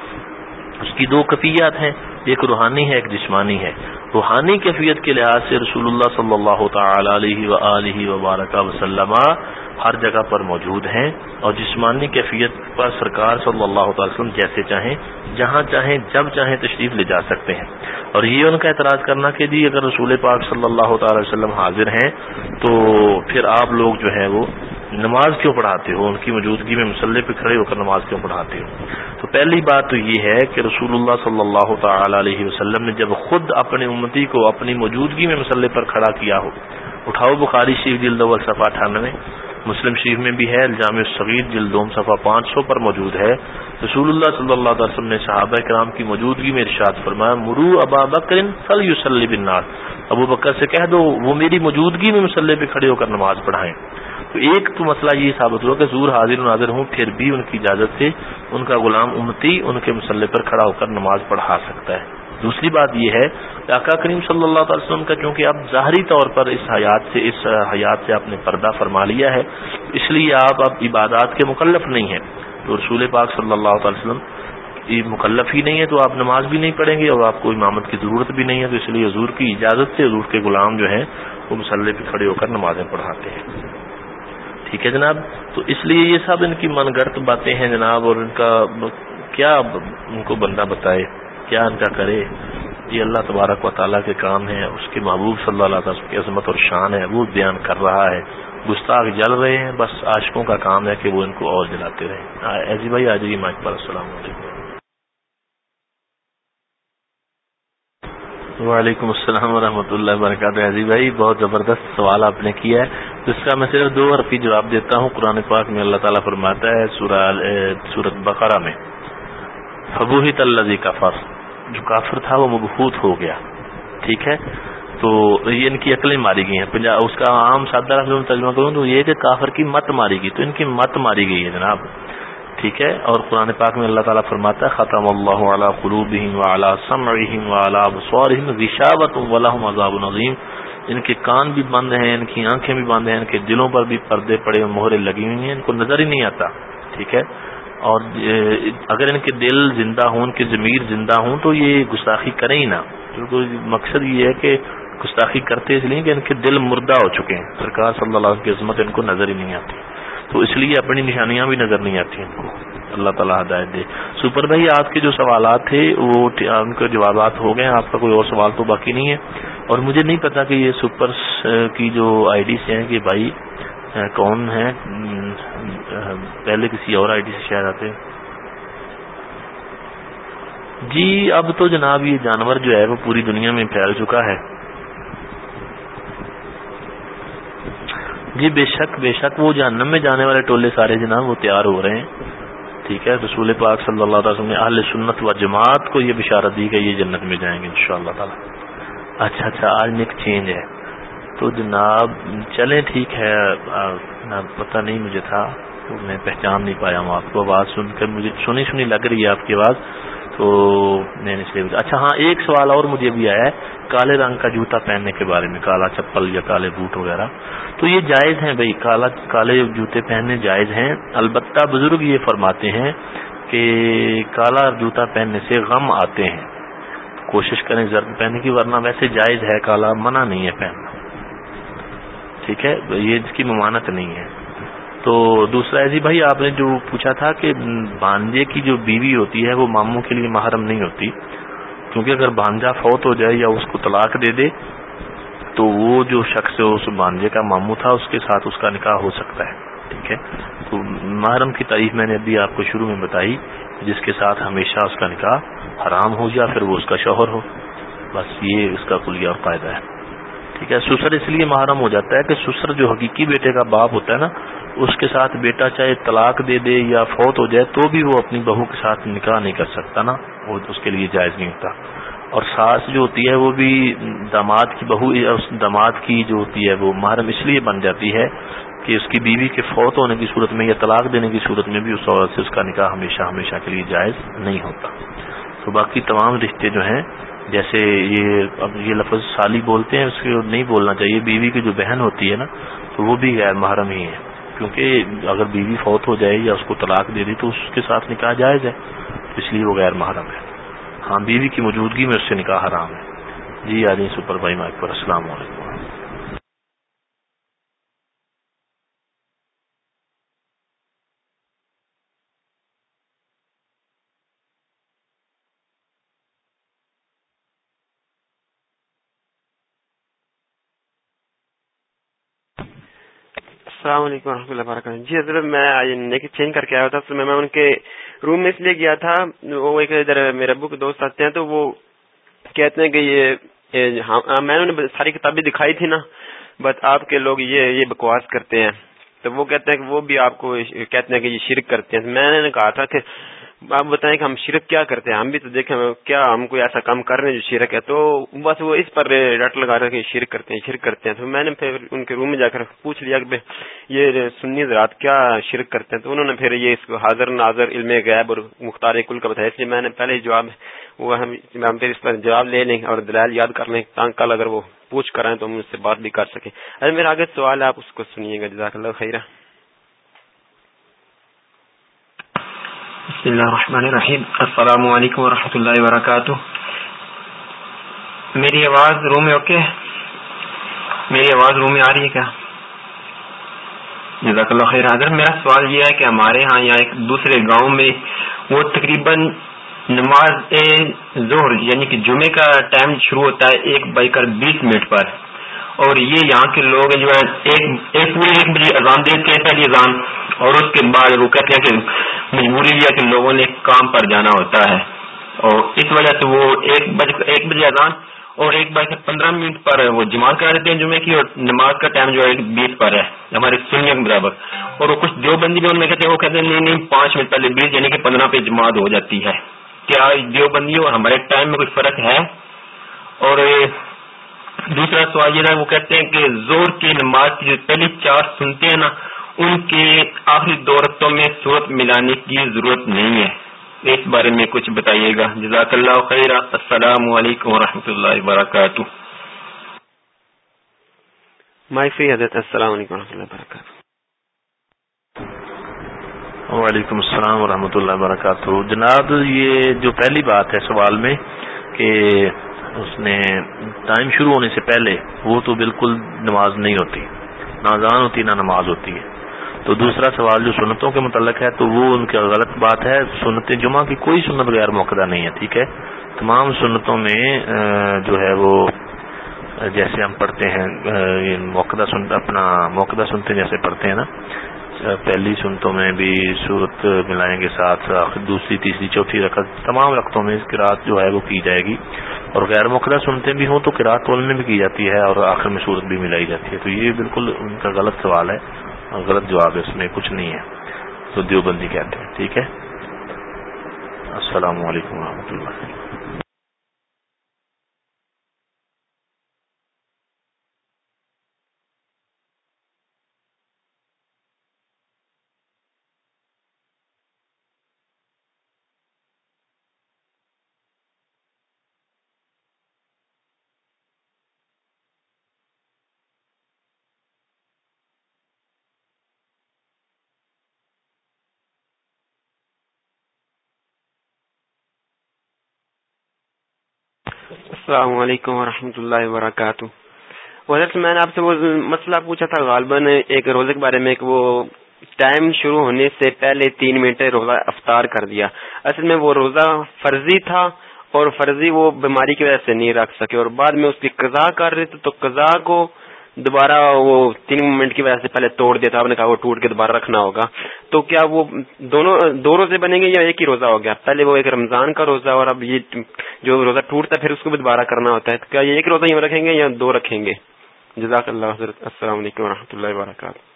اس کی دو کفیات ہیں، ایک روحانی ہے، ایک جسمانی ہے۔ روحانی کیفیت کے لحاظ سے رسول اللہ صلی اللہ تعالی علیہ و وبارک وسلم ہر جگہ پر موجود ہیں اور جسمانی کیفیت پر سرکار صلی اللہ تعالی وسلم جیسے چاہیں، جہاں چاہیں، جب چاہیں تشریف لے جا سکتے ہیں۔ اور یہ ان کا اعتراض کرنا کہ جی اگر رسول پاک صلی اللہ تعالی وسلم حاضر ہیں تو پھر آپ لوگ جو ہیں وہ نماز کیوں پڑھاتے ہو؟ ان کی موجودگی میں مسلح پہ کھڑے ہو کر نماز کیوں پڑھاتے ہو؟ تو پہلی بات تو یہ ہے کہ رسول اللہ صلی اللہ تعالی علیہ وسلم نے جب خود اپنی امتی کو اپنی موجودگی میں مسلح پر کھڑا کیا ہو، اٹھاؤ بخاری شریف جلد اول صفحہ اٹھانوے، مسلم شریف میں بھی ہے الجام الصغیر جلدوم صفحہ پانچ سو پر موجود ہے۔ رسول اللہ صلی اللہ علیہ وسلم نے صحابہ کرام کی موجودگی میں ارشاد فرمایا، مرو ابا بکر فل یوسلی بنار ابو بکر سے کہہ دو، وہ میری موجودگی میں مسلح پہ کھڑے ہو کر نماز پڑھائیں۔ تو ایک تو مسئلہ یہ ثابت ہوا کہ زور حاضر و ناظر ہوں، پھر بھی ان کی اجازت سے ان کا غلام امتی، ان کے مسلح پر کھڑا ہو کر نماز پڑھا سکتا ہے۔ دوسری بات یہ ہے کہ آقا کریم صلی اللہ تعالی وسلم کا چونکہ اب ظاہری طور پر اس حیات سے، اس حیات سے آپ نے پردہ فرما لیا ہے، اس لیے آپ اب عبادات کے مکلف نہیں ہیں۔ تو رسول پاک صلی اللہ تعالی وسلم مکلف ہی نہیں ہے تو آپ نماز بھی نہیں پڑھیں گے اور آپ کو امامت کی ضرورت بھی نہیں ہے۔ تو اس لیے حضور کی اجازت سے حضور کے غلام جو ہیں، وہ مسلح پہ کھڑے ہو کر نمازیں پڑھاتے ہیں۔ ٹھیک ہے جناب؟ تو اس لیے یہ سب ان کی من گڑت باتیں ہیں جناب اور ان کا کیا ان کو بندہ بتائے، کیا ان کا کرے؟ یہ اللہ تبارک و تعالیٰ کے کام ہے اس کے محبوب صلی اللہ تعالیٰ کی عظمت اور شان ہے، وہ بیان کر رہا ہے۔ گستاخ جل رہے ہیں، بس عاشقوں کا کام ہے کہ وہ ان کو اور جلاتے رہے ایسی جی بھائی آج جی مائک پر، السلام علیکم۔ وعلیکم السلام ورحمۃ اللہ وبرکاتہ۔ عزیز جی بھائی، بہت زبردست سوال آپ نے کیا ہے۔ اس کا میں صرف دو حرفی جواب دیتا ہوں۔ قرآن پاک میں اللہ تعالیٰ فرماتا ہے سورت بقرہ میں فبو ہی کافر جو کافر تھا وہ مبہوت ہو گیا۔ ٹھیک ہے؟ تو یہ ان کی عقلیں ماری گئی ہیں۔ اس کا عام سادہ ترجمہ کروں تو یہ کہ کافر کی مت ماری گئی۔ تو ان کی مت ماری گئی ہے جناب۔ ٹھیک ہے؟ اور قرآن پاک میں اللہ تعالیٰ فرماتا ہے، ختم اللہ علیہ قلوبہم وعلا سمعہم وعلا بصورہم غشاوت ولہم عذاب نظیم۔ ان کے کان بھی بند ہیں، ان کی آنکھیں بھی بند ہیں، ان کے دلوں پر بھی پردے پڑے مہرے لگی ہوئی ہیں، ان کو نظر ہی نہیں آتا، ٹھیک ہے؟ اور اگر ان کے دل زندہ ہوں، ان کی ضمیر زندہ ہوں تو یہ گستاخی کریں ہی نہ۔ کیونکہ مقصد یہ ہے کہ گستاخی کرتے اس لیے کہ ان کے دل مردہ ہو چکے ہیں۔ سرکار صلی اللہ علیہ کی عظمت ان کو نظر ہی نہیں آتی۔ تو اس لیے اپنی نشانیاں بھی نظر نہیں آتی ان کو۔ اللہ تعالیٰ ہدایت دے۔ سپر بھائی، آپ کے جو سوالات تھے، وہ ان کے جوابات ہو گئے آپ کا کوئی اور سوال تو باقی نہیں ہے۔ اور مجھے نہیں پتا کہ یہ سپر کی جو آئی ڈی سے ہیں کہ بھائی کون ہے پہلے کسی اور آئی ڈی سے شاید آتے جی اب تو جناب یہ جانور جو ہے، وہ پوری دنیا میں پھیل چکا ہے۔ جی بے شک بے شک وہ جہنم میں جانے والے ٹولے سارے جناب وہ تیار ہو رہے ہیں۔ ٹھیک ہے، رسول پاک صلی اللہ تعالی وسلم اہل سنت و جماعت کو یہ بشارت دی کہ یہ جنت میں جائیں گے ان شاء اللہ اچھا اچھا آج نیک چینج ہے۔ تو جناب، چلیں ٹھیک ہے پتہ نہیں مجھے تھا میں پہچان نہیں پایا ہوں آپ کو۔ آواز سن کر مجھے سنی سنی لگ رہی ہے آپ کی آواز، تو میں نے اس لیے اچھا ہاں ایک سوال اور مجھے بھی آیا ہے۔ کالے رنگ کا جوتا پہننے کے بارے میں، کالا چپل یا کالے بوٹ وغیرہ۔ تو یہ جائز ہیں بھائی، کالا، کالے جوتے پہننے جائز ہیں۔ البتہ بزرگ یہ فرماتے ہیں کہ کالا جوتا پہننے سے غم آتے ہیں۔ کوشش کریں زرد پہننے کی، ورنہ ویسے جائز ہے کالا، منع نہیں ہے پہننا۔ ٹھیک ہے؟ یہ اس کی ممانت نہیں ہے۔ تو دوسرا ایسی بھائی، آپ نے جو پوچھا تھا کہ بانجے کی جو بیوی ہوتی ہے، وہ ماموں کے لیے محرم نہیں ہوتی۔ کیونکہ اگر بانجا فوت ہو جائے یا اس کو طلاق دے دے، تو وہ جو شخص اس بانجے کا ماموں تھا، اس کے ساتھ اس کا نکاح ہو سکتا ہے، ٹھیک ہے؟ تو محرم کی تعریف میں نے ابھی آپ کو شروع میں بتائی جس کے ساتھ ہمیشہ اس کا نکاح حرام ہو یا پھر وہ اس کا شوہر ہو، بس یہ اس کا کلیہ اور قاعدہ ہے، ٹھیک ہے؟ سسر اس لیے محرم ہو جاتا ہے کہ سسر جو حقیقی بیٹے کا باپ ہوتا ہے نا اس کے ساتھ بیٹا چاہے طلاق دے دے یا فوت ہو جائے تو بھی وہ اپنی بہو کے ساتھ نکاح نہیں کر سکتا نا، وہ اس کے لیے جائز نہیں ہوتا۔ اور ساس جو ہوتی ہے وہ بھی داماد کی بہو، اس داماد کی جو ہوتی ہے وہ محرم اس لیے بن جاتی ہے کہ اس کی بیوی کے فوت ہونے کی صورت میں یا طلاق دینے کی صورت میں بھی اس عورت سے اس کا نکاح ہمیشہ ہمیشہ کے لیے جائز نہیں ہوتا۔ تو باقی تمام رشتے جو ہیں، جیسے یہ اب یہ لفظ سالی بولتے ہیں، اس کو نہیں بولنا چاہیے۔ بیوی کی جو بہن ہوتی ہے نا، تو وہ بھی غیر محرم ہی ہے۔ کیونکہ اگر بیوی فوت ہو جائے یا اس کو طلاق دے دی تو اس کے ساتھ نکاح جائز ہے، اس لیے وہ غیر محرم ہے۔ ہاں بیوی کی موجودگی میں اس سے نکاح حرام ہے۔ جی آ سپر بھائی مائک پر السلام علیکم۔ السلام علیکم ورحمۃ اللہ وبرکاتہ۔ جی حضرت، میں چینج کر کے آیا تھا اصل میں ان کے روم میں اس لیے گیا تھا۔ وہ ایک ادھر میرے ابو کے دوست آتے ہیں، تو وہ کہتے ہیں کہ یہ ہاں، ہاں، میں نے ساری کتابیں دکھائی تھی نا بٹ آپ کے لوگ یہ یہ بکواس کرتے ہیں۔ تو وہ کہتے ہیں کہ وہ بھی آپ کو کہتے ہیں کہ یہ شرک کرتے ہیں۔ میں نے کہا تھا کہ آپ بتائیں کہ ہم شرک کیا کرتے ہیں؟ ہم بھی تو دیکھیں کیا ہم کوئی ایسا کام کر رہے ہیں جو شرک ہے؟ تو بس وہ اس پر ڈٹ لگا رہے کہ شرک کرتے ہیں، شرک کرتے ہیں۔ تو میں نے پھر ان کے روم میں جا کر پوچھ لیا کہ یہ سنی زراعت کیا شرک کرتے ہیں؟ تو انہوں نے پھر یہ اس کو حاضر ناظر علم غیب اور مختار کل کا بتایا۔ اس لیے میں نے پہلے ہی جواب وہ ہم پھر اس پر جواب لے لیں اور دلائل یاد کر لیں تاکہ کل اگر وہ پوچھ کر آئیں تو ہم اس سے بات بھی کر سکیں۔ اگر میرا آگے سوال ہے، آپ اس کو سنیے گا۔ جزاک اللہ خیرہ۔ بسم اللہ الرحمن الرحیم السلام علیکم ورحمۃ اللہ وبرکاتہ میری آواز روم میں اوکے میری آواز روم میں آ رہی ہے کیا جزاک اللہ خیر اگر میرا سوال یہ ہے کہ ہمارے ہاں یا ایک دوسرے گاؤں میں وہ تقریباً نماز ظہر یعنی کہ جمعے کا ٹائم شروع ہوتا ہے ایک بائی کر بیس منٹ پر اور یہ یہاں کے لوگ جو ہے ایک ایک پورے ایک بجے اذان دیتے ہیں پہلی اذان اور اس کے بعد وہ کہتے ہیں کہ مجبوری یہ کہ لوگوں نے کام پر جانا ہوتا ہے۔ اور اس وجہ سے وہ ایک بجے ایک بجے اذان اور ایک بجے پندرہ منٹ پر وہ جماعت کرا دیتے ہیں جمعے کی اور نماز کا ٹائم جو ہے بیس پر ہے، ہمارے سنیا کے برابر اور وہ کچھ دیوبندی بھی ان میں کہتے ہیں، وہ کہتے ہیں، نہیں نہیں، پانچ منٹ پہلے بیس یعنی کہ پندرہ پہ جماعت ہو جاتی ہے۔ کیا دیوبندی اور ہمارے ٹائم میں کوئی فرق ہے؟ اور دوسرا سوال یہ وہ کہتے ہیں کہ زور کی نماز کی جو پہلی چار سنتے ہیں نا ان کے آخری دو رتوں میں صورت ملانے کی ضرورت نہیں ہے۔ اس بارے میں کچھ بتائیے گا۔ جزاک اللہ خیر السلام علیکم و اللہ وبرکاتہ۔ حضرت السلام علیکم و اللہ وبرکاتہ۔ وعلیکم السلام ورحمۃ اللہ وبرکاتہ۔ جناب یہ جو پہلی بات ہے سوال میں کہ اس نے ٹائم شروع ہونے سے پہلے وہ تو بالکل نماز نہیں ہوتی، نہ اذان ہوتی، نہ نماز ہوتی ہے۔ تو دوسرا سوال جو سنتوں کے متعلق ہے، تو وہ ان کی غلط بات ہے۔ سنت جمعہ کی کوئی سنت غیر موقع نہیں ہے، ٹھیک ہے؟ تمام سنتوں میں جو ہے وہ، جیسے ہم پڑھتے ہیں موقع سن، اپنا موقع سنتے جیسے پڑھتے ہیں نا۔ پہلی سنتوں میں بھی صورت ملائیں گے ساتھ دوسری، تیسری، چوتھی رقط تمام رقطوں میں اس جو ہے وہ کی جائے گی۔ اور غیر موقع سنتے بھی ہوں تو کراط تولنے میں کی جاتی ہے اور آخر میں صورت بھی ملائی جاتی ہے۔ تو یہ بالکل ان کا غلط سوال ہے اور غلط جواب ہے، اس میں کچھ نہیں ہے۔ تو دیوبندی کہتے ہیں، ٹھیک ہے؟ السلام علیکم و رحمۃ اللہ۔ السلام علیکم ورحمۃ اللہ وبرکاتہ۔ حضرت، میں نے آپ سے وہ مسئلہ پوچھا تھا، غالباً ایک روزے کے بارے میں کہ وہ ٹائم شروع ہونے سے پہلے تین منٹ روزہ افطار کر دیا۔ اصل میں وہ روزہ فرضی تھا اور فرضی وہ بیماری کی وجہ سے نہیں رکھ سکے اور بعد میں اس کی قضا کر رہے تھے، تو قضا کو دوبارہ وہ تین منٹ کی وجہ سے پہلے توڑ دیا تھا، آپ نے کہا وہ ٹوٹ کے دوبارہ رکھنا ہوگا۔ تو کیا وہ دونوں، دو روزے بنیں گے یا ایک ہی روزہ ہو گیا؟ پہلے وہ ایک رمضان کا روزہ اور اب یہ جو روزہ ٹوٹتا ہے، پھر اس کو بھی دوبارہ کرنا ہوتا ہے۔ تو کیا یہ ایک روزہ ہی رکھیں گے یا دو رکھیں گے؟ جزاک اللہ حضرت، السلام علیکم و اللہ وبرکاتہ۔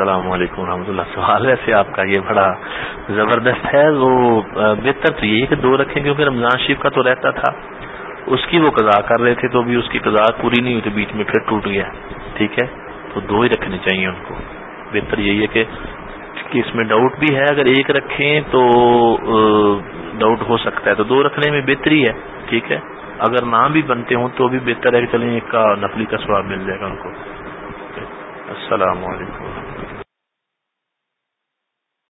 السلام علیکم ورحمۃ اللہ۔ سوال ویسے آپ کا یہ بڑا زبردست ہے، وہ بہتر تو یہی کہ دو رکھیں، کیونکہ رمضان شریف کا تو رہتا تھا۔ اس کی وہ قضا کر رہے تھے تو بھی اس کی قضا پوری نہیں ہوئی تھی، بیچ میں پھر ٹوٹ گیا۔ ٹھیک ہے؟ تو دو ہی رکھنے چاہیے ان کو۔ بہتر یہی ہے کہ اس میں ڈاؤٹ بھی ہے، اگر ایک رکھیں تو ڈاؤٹ ہو سکتا ہے۔ تو دو رکھنے میں بہتری ہے، ٹھیک ہے؟ اگر نہ بھی بنتے ہوں تو بھی بہتر ہے کہ چلیں ایک کا نفلی کا سواب مل جائے گا ان کو۔ السلام علیکم۔